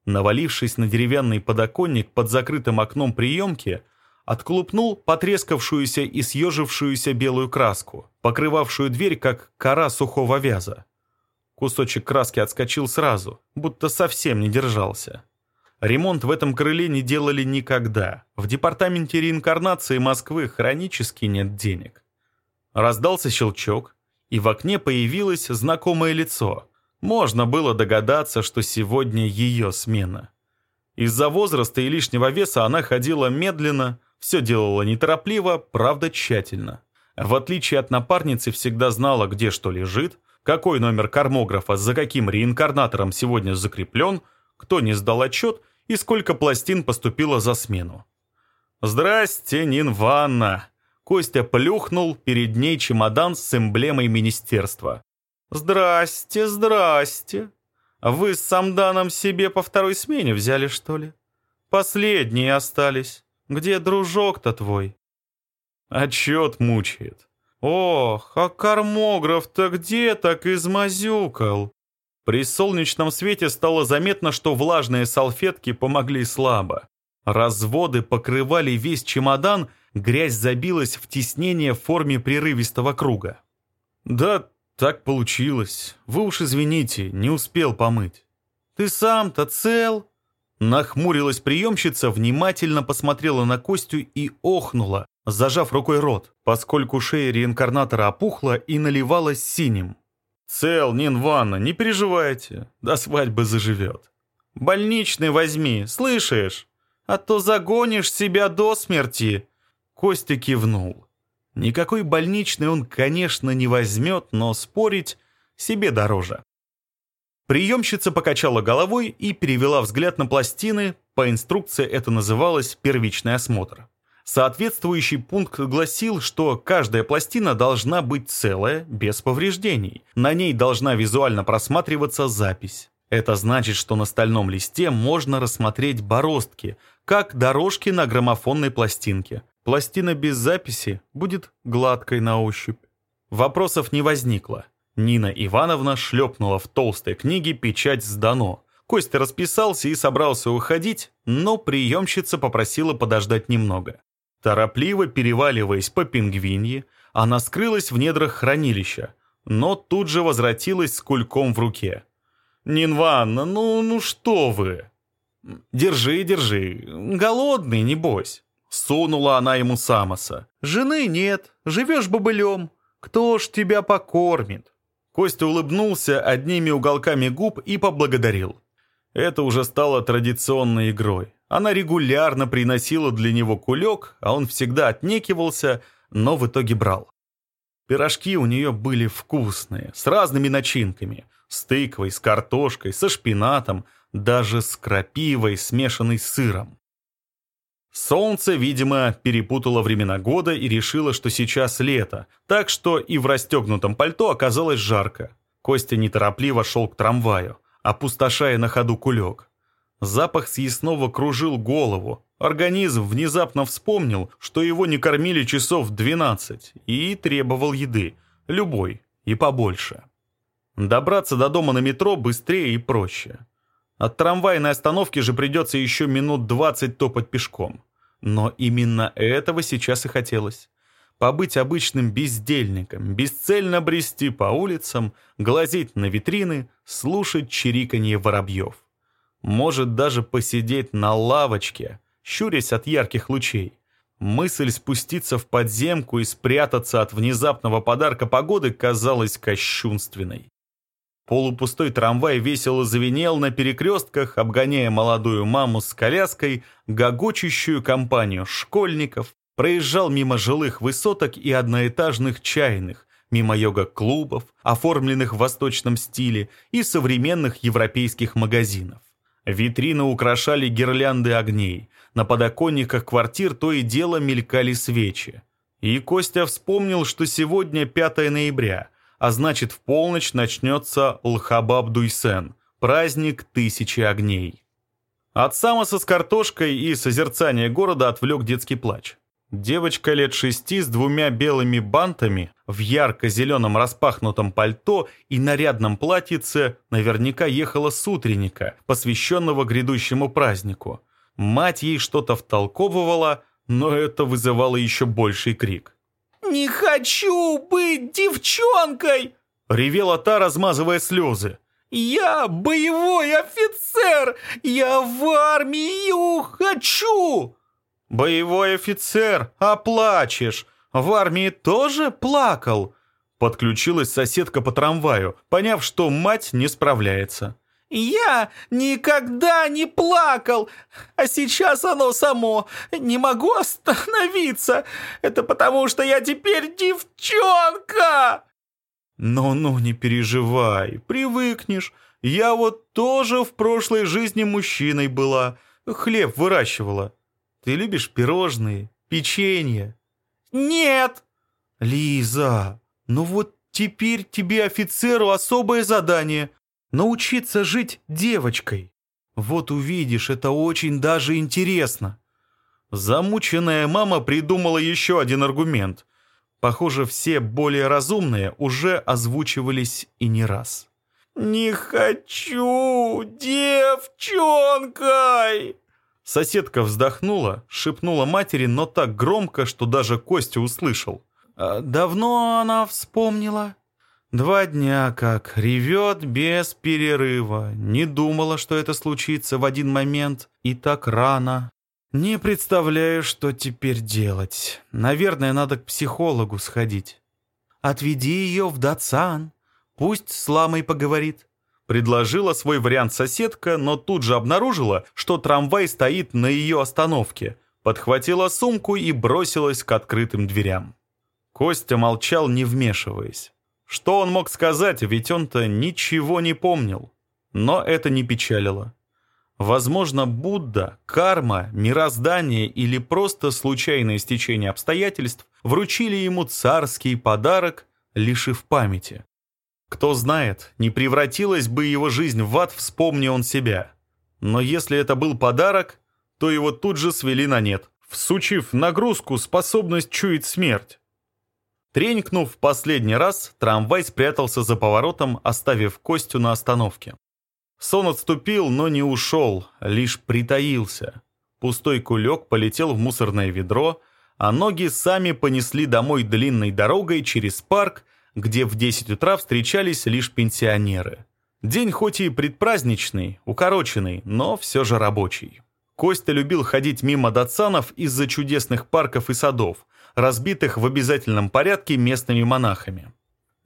Навалившись на деревянный подоконник под закрытым окном приемки, отклупнул потрескавшуюся и съежившуюся белую краску, покрывавшую дверь, как кора сухого вяза. Кусочек краски отскочил сразу, будто совсем не держался. Ремонт в этом крыле не делали никогда. В департаменте реинкарнации Москвы хронически нет денег. Раздался щелчок, и в окне появилось знакомое лицо. Можно было догадаться, что сегодня ее смена. Из-за возраста и лишнего веса она ходила медленно, все делала неторопливо, правда тщательно. В отличие от напарницы, всегда знала, где что лежит, какой номер кармографа за каким реинкарнатором сегодня закреплен, кто не сдал отчет и сколько пластин поступило за смену. «Здрасте, Нин Ванна!» Костя плюхнул перед ней чемодан с эмблемой министерства. «Здрасте, здрасте! Вы с Самданом себе по второй смене взяли, что ли? Последние остались. Где дружок-то твой?» Отчет мучает. «Ох, а кармограф-то где так измазюкал?» При солнечном свете стало заметно, что влажные салфетки помогли слабо. Разводы покрывали весь чемодан, грязь забилась в теснение в форме прерывистого круга. «Да, так получилось. Вы уж извините, не успел помыть». «Ты сам-то цел?» Нахмурилась приемщица, внимательно посмотрела на Костю и охнула, зажав рукой рот, поскольку шея реинкарнатора опухла и наливалась синим. «Цел, Нин Ванна, не переживайте, до свадьбы заживет. Больничный возьми, слышишь? А то загонишь себя до смерти!» Костя кивнул. Никакой больничный он, конечно, не возьмет, но спорить себе дороже. Приемщица покачала головой и перевела взгляд на пластины, по инструкции это называлось «первичный осмотр». Соответствующий пункт гласил, что каждая пластина должна быть целая, без повреждений. На ней должна визуально просматриваться запись. Это значит, что на стальном листе можно рассмотреть бороздки, как дорожки на граммофонной пластинке. Пластина без записи будет гладкой на ощупь. Вопросов не возникло. Нина Ивановна шлепнула в толстой книге печать «Сдано». Костя расписался и собрался уходить, но приемщица попросила подождать немного. Торопливо переваливаясь по пингвинье, она скрылась в недрах хранилища, но тут же возвратилась с кульком в руке. «Нинванна, ну, ну что вы?» «Держи, держи. Голодный, небось». Сунула она ему самоса. «Жены нет, живешь бобылем. Кто ж тебя покормит?» Костя улыбнулся одними уголками губ и поблагодарил. Это уже стало традиционной игрой. Она регулярно приносила для него кулек, а он всегда отнекивался, но в итоге брал. Пирожки у нее были вкусные, с разными начинками. С тыквой, с картошкой, со шпинатом, даже с крапивой, смешанной с сыром. Солнце, видимо, перепутало времена года и решило, что сейчас лето, так что и в расстегнутом пальто оказалось жарко. Костя неторопливо шел к трамваю, опустошая на ходу кулек. Запах съестного кружил голову. Организм внезапно вспомнил, что его не кормили часов 12 и требовал еды, любой и побольше. Добраться до дома на метро быстрее и проще. От трамвайной остановки же придется еще минут 20 топать пешком. Но именно этого сейчас и хотелось. Побыть обычным бездельником, бесцельно брести по улицам, глазеть на витрины, слушать чириканье воробьев может даже посидеть на лавочке, щурясь от ярких лучей. Мысль спуститься в подземку и спрятаться от внезапного подарка погоды казалась кощунственной. Полупустой трамвай весело завинел на перекрестках, обгоняя молодую маму с коляской, гогочущую компанию школьников, проезжал мимо жилых высоток и одноэтажных чайных, мимо йога-клубов, оформленных в восточном стиле, и современных европейских магазинов. Витрины украшали гирлянды огней. На подоконниках квартир то и дело мелькали свечи. И Костя вспомнил, что сегодня 5 ноября, а значит в полночь начнется Лхабаб-Дуйсен, праздник тысячи огней. От самоса с картошкой и созерцания города отвлек детский плач. Девочка лет шести с двумя белыми бантами в ярко-зеленом распахнутом пальто и нарядном платьице наверняка ехала с утренника, посвященного грядущему празднику. Мать ей что-то втолковывала, но это вызывало еще больший крик. «Не хочу быть девчонкой!» — ревела та, размазывая слезы. «Я боевой офицер! Я в армию хочу!» «Боевой офицер, а плачешь? В армии тоже плакал?» Подключилась соседка по трамваю, поняв, что мать не справляется. «Я никогда не плакал, а сейчас оно само. Не могу остановиться. Это потому, что я теперь девчонка!» «Ну-ну, не переживай, привыкнешь. Я вот тоже в прошлой жизни мужчиной была, хлеб выращивала. Ты любишь пирожные, печенье?» «Нет!» «Лиза, ну вот теперь тебе, офицеру, особое задание — научиться жить девочкой. Вот увидишь, это очень даже интересно». Замученная мама придумала еще один аргумент. Похоже, все более разумные уже озвучивались и не раз. «Не хочу девчонкой!» Соседка вздохнула, шепнула матери, но так громко, что даже Костя услышал. «А «Давно она вспомнила?» «Два дня как, ревет без перерыва. Не думала, что это случится в один момент и так рано. Не представляю, что теперь делать. Наверное, надо к психологу сходить. Отведи ее в Датсан, пусть с Ламой поговорит». Предложила свой вариант соседка, но тут же обнаружила, что трамвай стоит на ее остановке. Подхватила сумку и бросилась к открытым дверям. Костя молчал, не вмешиваясь. Что он мог сказать, ведь он-то ничего не помнил. Но это не печалило. Возможно, Будда, карма, мироздание или просто случайное стечение обстоятельств вручили ему царский подарок, лишив памяти. Кто знает, не превратилась бы его жизнь в ад, вспомни он себя. Но если это был подарок, то его тут же свели на нет, всучив нагрузку способность чуять смерть. Тренькнув в последний раз, трамвай спрятался за поворотом, оставив Костю на остановке. Сон отступил, но не ушел, лишь притаился. Пустой кулек полетел в мусорное ведро, а ноги сами понесли домой длинной дорогой через парк, где в 10 утра встречались лишь пенсионеры. День хоть и предпраздничный, укороченный, но все же рабочий. Костя любил ходить мимо датсанов из-за чудесных парков и садов, разбитых в обязательном порядке местными монахами.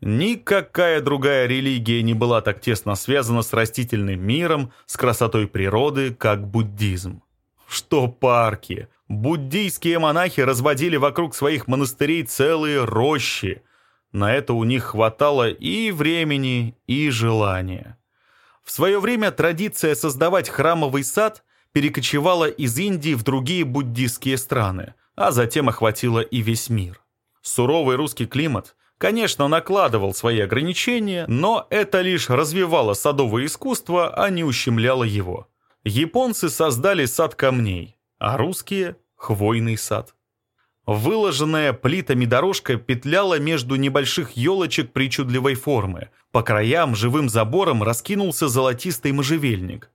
Никакая другая религия не была так тесно связана с растительным миром, с красотой природы, как буддизм. Что парки! Буддийские монахи разводили вокруг своих монастырей целые рощи, на это у них хватало и времени, и желания. В свое время традиция создавать храмовый сад перекочевала из Индии в другие буддистские страны, а затем охватила и весь мир. Суровый русский климат, конечно, накладывал свои ограничения, но это лишь развивало садовое искусство, а не ущемляло его. Японцы создали сад камней, а русские — хвойный сад. Выложенная плитами дорожка петляла между небольших елочек причудливой формы. По краям живым забором раскинулся золотистый можжевельник.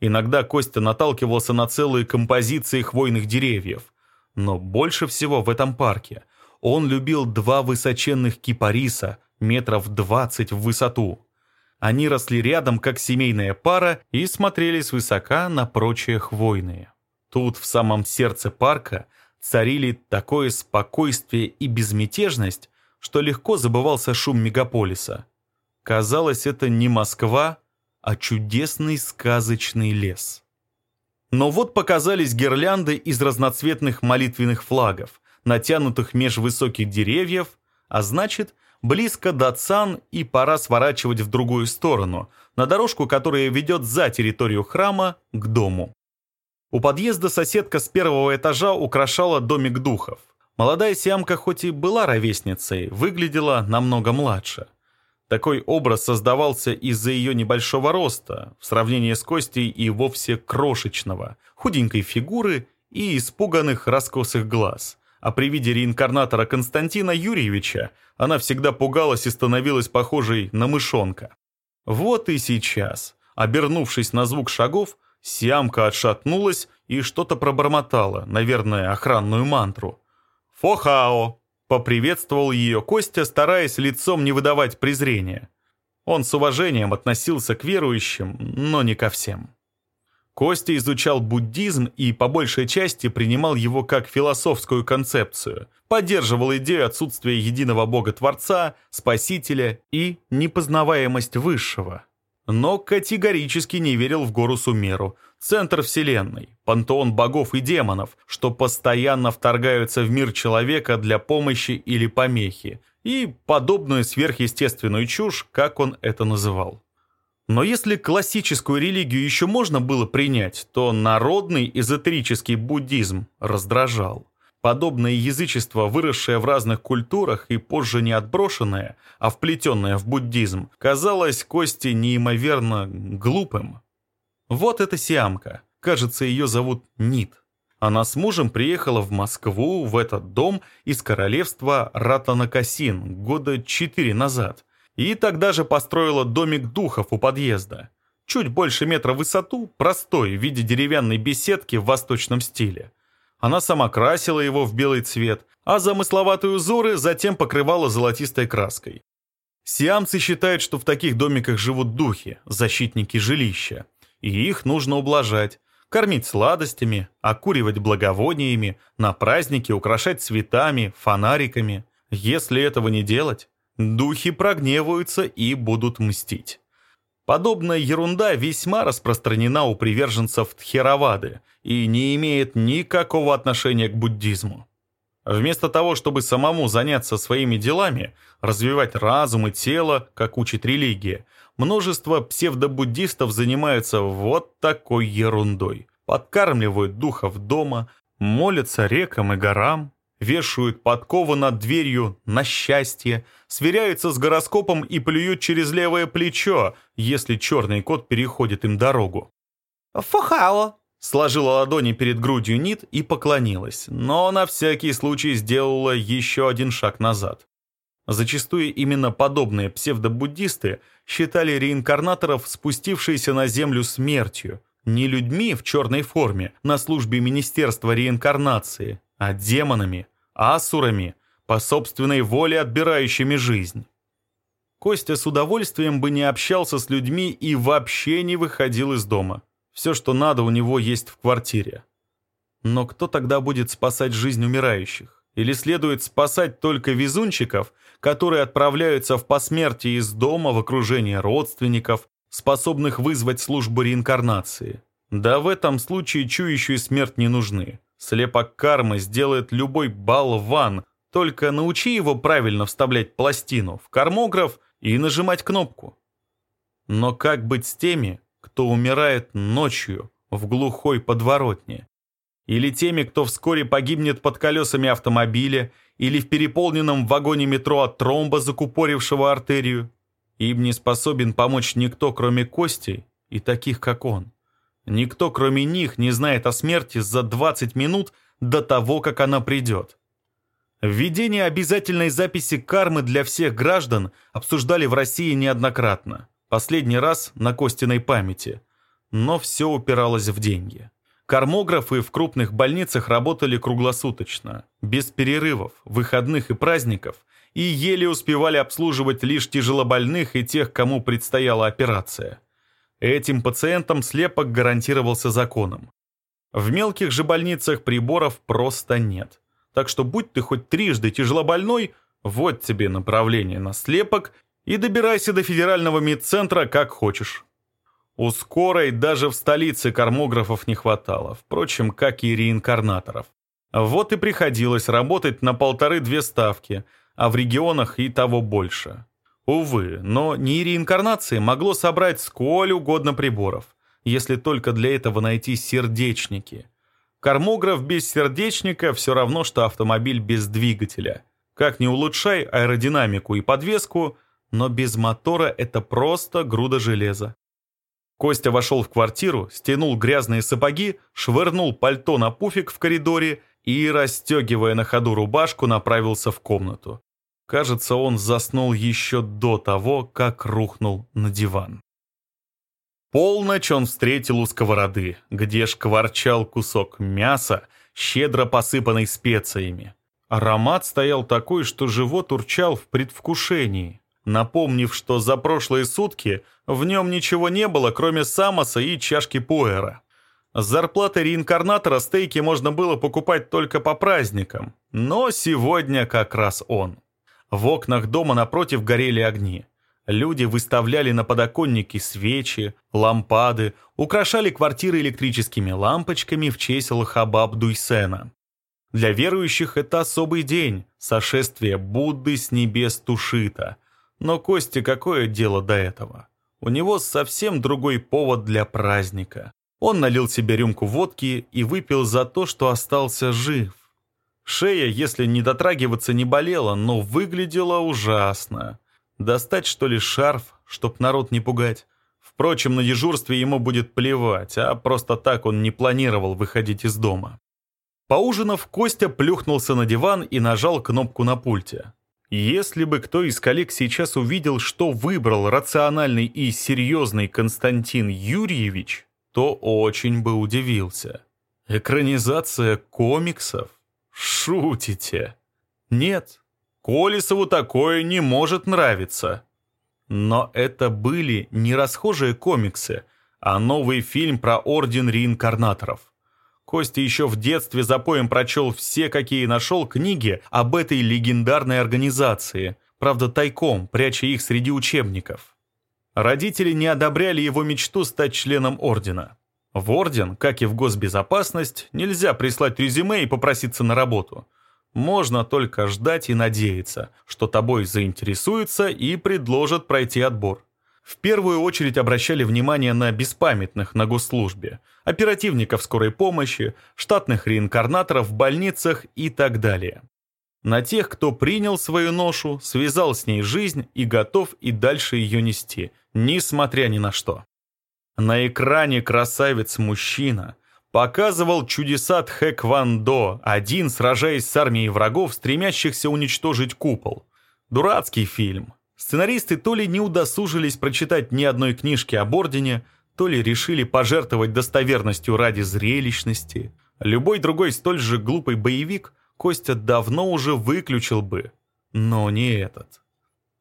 Иногда Костя наталкивался на целые композиции хвойных деревьев. Но больше всего в этом парке он любил два высоченных кипариса, метров двадцать в высоту. Они росли рядом, как семейная пара, и смотрели свысока на прочие хвойные. Тут, в самом сердце парка, царили такое спокойствие и безмятежность, что легко забывался шум мегаполиса. Казалось, это не Москва, а чудесный сказочный лес. Но вот показались гирлянды из разноцветных молитвенных флагов, натянутых меж высоких деревьев, а значит, близко до Цан и пора сворачивать в другую сторону, на дорожку, которая ведет за территорию храма к дому. У подъезда соседка с первого этажа украшала домик духов. Молодая сиамка хоть и была ровесницей, выглядела намного младше. Такой образ создавался из-за ее небольшого роста, в сравнении с Костей и вовсе крошечного, худенькой фигуры и испуганных раскосых глаз, а при виде реинкарнатора Константина Юрьевича она всегда пугалась и становилась похожей на мышонка. Вот и сейчас, обернувшись на звук шагов, Сиамка отшатнулась и что-то пробормотала, наверное, охранную мантру. «Фохао!» — поприветствовал ее Костя, стараясь лицом не выдавать презрения. Он с уважением относился к верующим, но не ко всем. Костя изучал буддизм и по большей части принимал его как философскую концепцию, поддерживал идею отсутствия единого Бога-творца, Спасителя и непознаваемость Высшего. Но категорически не верил в гору Сумеру, центр Вселенной, пантеон богов и демонов, что постоянно вторгаются в мир человека для помощи или помехи, и подобную сверхъестественную чушь, как он это называл. Но если классическую религию еще можно было принять, то народный эзотерический буддизм раздражал. Подобное язычество, выросшее в разных культурах и позже не отброшенное, а вплетенное в буддизм, казалось Косте неимоверно глупым. Вот эта сиамка. Кажется, ее зовут Нит. Она с мужем приехала в Москву, в этот дом из королевства Ратанакасин года четыре назад – и тогда же построила домик духов у подъезда. Чуть больше метра в высоту, простой, в виде деревянной беседки в восточном стиле. Она сама красила его в белый цвет, а замысловатые узоры затем покрывала золотистой краской. Сиамцы считают, что в таких домиках живут духи, защитники жилища, и их нужно ублажать, кормить сладостями, окуривать благовониями, на праздники украшать цветами, фонариками. Если этого не делать, Духи прогневаются и будут мстить. Подобная ерунда весьма распространена у приверженцев Тхеравады и не имеет никакого отношения к буддизму. Вместо того, чтобы самому заняться своими делами, развивать разум и тело, как учит религия, множество псевдобуддистов занимаются вот такой ерундой. Подкармливают духов дома, молятся рекам и горам, вешают подкову над дверью на счастье, сверяются с гороскопом и плюют через левое плечо, если черный кот переходит им дорогу. «Фухао!» Сложила ладони перед грудью Нит и поклонилась, но на всякий случай сделала еще один шаг назад. Зачастую именно подобные псевдобуддисты считали реинкарнаторов спустившиеся на землю смертью, не людьми в черной форме на службе Министерства реинкарнации, а демонами, асурами, по собственной воле отбирающими жизнь. Костя с удовольствием бы не общался с людьми и вообще не выходил из дома. Все, что надо, у него есть в квартире. Но кто тогда будет спасать жизнь умирающих? Или следует спасать только везунчиков, которые отправляются в посмертие из дома в окружении родственников, способных вызвать службу реинкарнации? Да в этом случае чующие смерть не нужны. Слепок кармы сделает любой болван, только научи его правильно вставлять пластину в кармограф и нажимать кнопку. Но как быть с теми, кто умирает ночью в глухой подворотне? Или теми, кто вскоре погибнет под колесами автомобиля или в переполненном вагоне метро от тромба, закупорившего артерию? Им не способен помочь никто, кроме Кости и таких, как он. Никто, кроме них, не знает о смерти за 20 минут до того, как она придет. Введение обязательной записи кармы для всех граждан обсуждали в России неоднократно, последний раз на Костиной памяти. Но все упиралось в деньги. Кармографы в крупных больницах работали круглосуточно, без перерывов, выходных и праздников, и еле успевали обслуживать лишь тяжелобольных и тех, кому предстояла операция. Этим пациентам слепок гарантировался законом. В мелких же больницах приборов просто нет. Так что будь ты хоть трижды тяжелобольной, вот тебе направление на слепок и добирайся до федерального медцентра как хочешь. У скорой даже в столице кармографов не хватало, впрочем, как и реинкарнаторов. Вот и приходилось работать на полторы-две ставки, а в регионах и того больше. Увы, но не реинкарнации могло собрать сколь угодно приборов, если только для этого найти сердечники – Кармограф без сердечника все равно, что автомобиль без двигателя. Как не улучшай аэродинамику и подвеску, но без мотора это просто груда железа. Костя вошел в квартиру, стянул грязные сапоги, швырнул пальто на пуфик в коридоре и, расстегивая на ходу рубашку, направился в комнату. Кажется, он заснул еще до того, как рухнул на диван. Полночь он встретил у сковороды, где шкварчал кусок мяса, щедро посыпанный специями. Аромат стоял такой, что живот урчал в предвкушении, напомнив, что за прошлые сутки в нем ничего не было, кроме самоса и чашки пуэра. С зарплаты реинкарнатора стейки можно было покупать только по праздникам, но сегодня как раз он. В окнах дома напротив горели огни. Люди выставляли на подоконники свечи, лампады, украшали квартиры электрическими лампочками в честь Лхабаб Дуйсена. Для верующих это особый день, сошествие Будды с небес Тушита. Но Косте какое дело до этого? У него совсем другой повод для праздника. Он налил себе рюмку водки и выпил за то, что остался жив. Шея, если не дотрагиваться, не болела, но выглядела ужасно. Достать, что ли, шарф, чтоб народ не пугать? Впрочем, на дежурстве ему будет плевать, а просто так он не планировал выходить из дома. Поужинав, Костя плюхнулся на диван и нажал кнопку на пульте. Если бы кто из коллег сейчас увидел, что выбрал рациональный и серьезный Константин Юрьевич, то очень бы удивился. Экранизация комиксов? Шутите? Нет, Колесову такое не может нравиться. Но это были не расхожие комиксы, а новый фильм про Орден Реинкарнаторов. Костя еще в детстве за поем прочел все, какие нашел книги об этой легендарной организации, правда тайком, пряча их среди учебников. Родители не одобряли его мечту стать членом Ордена. В Орден, как и в госбезопасность, нельзя прислать резюме и попроситься на работу. Можно только ждать и надеяться, что тобой заинтересуются и предложат пройти отбор. В первую очередь обращали внимание на беспамятных на госслужбе, оперативников скорой помощи, штатных реинкарнаторов в больницах и так далее. На тех, кто принял свою ношу, связал с ней жизнь и готов и дальше ее нести, несмотря ни на что. На экране красавец-мужчина показывал чудеса Тхэквондо, один сражаясь с армией врагов, стремящихся уничтожить купол. Дурацкий фильм, Сценаристы то ли не удосужились прочитать ни одной книжки об Ордене, то ли решили пожертвовать достоверностью ради зрелищности. Любой другой столь же глупый боевик Костя давно уже выключил бы, но не этот.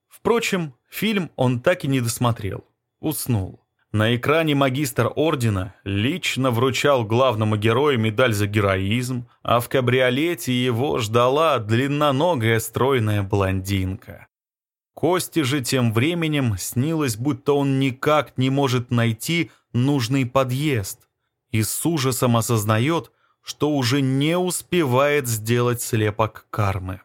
Впрочем, фильм он так и не досмотрел. Уснул. На экране магистр ордена лично вручал главному герою медаль за героизм, а в кабриолете его ждала длинноногая стройная блондинка. Кости же тем временем снилось, будто он никак не может найти нужный подъезд и с ужасом осознает, что уже не успевает сделать слепок кармы.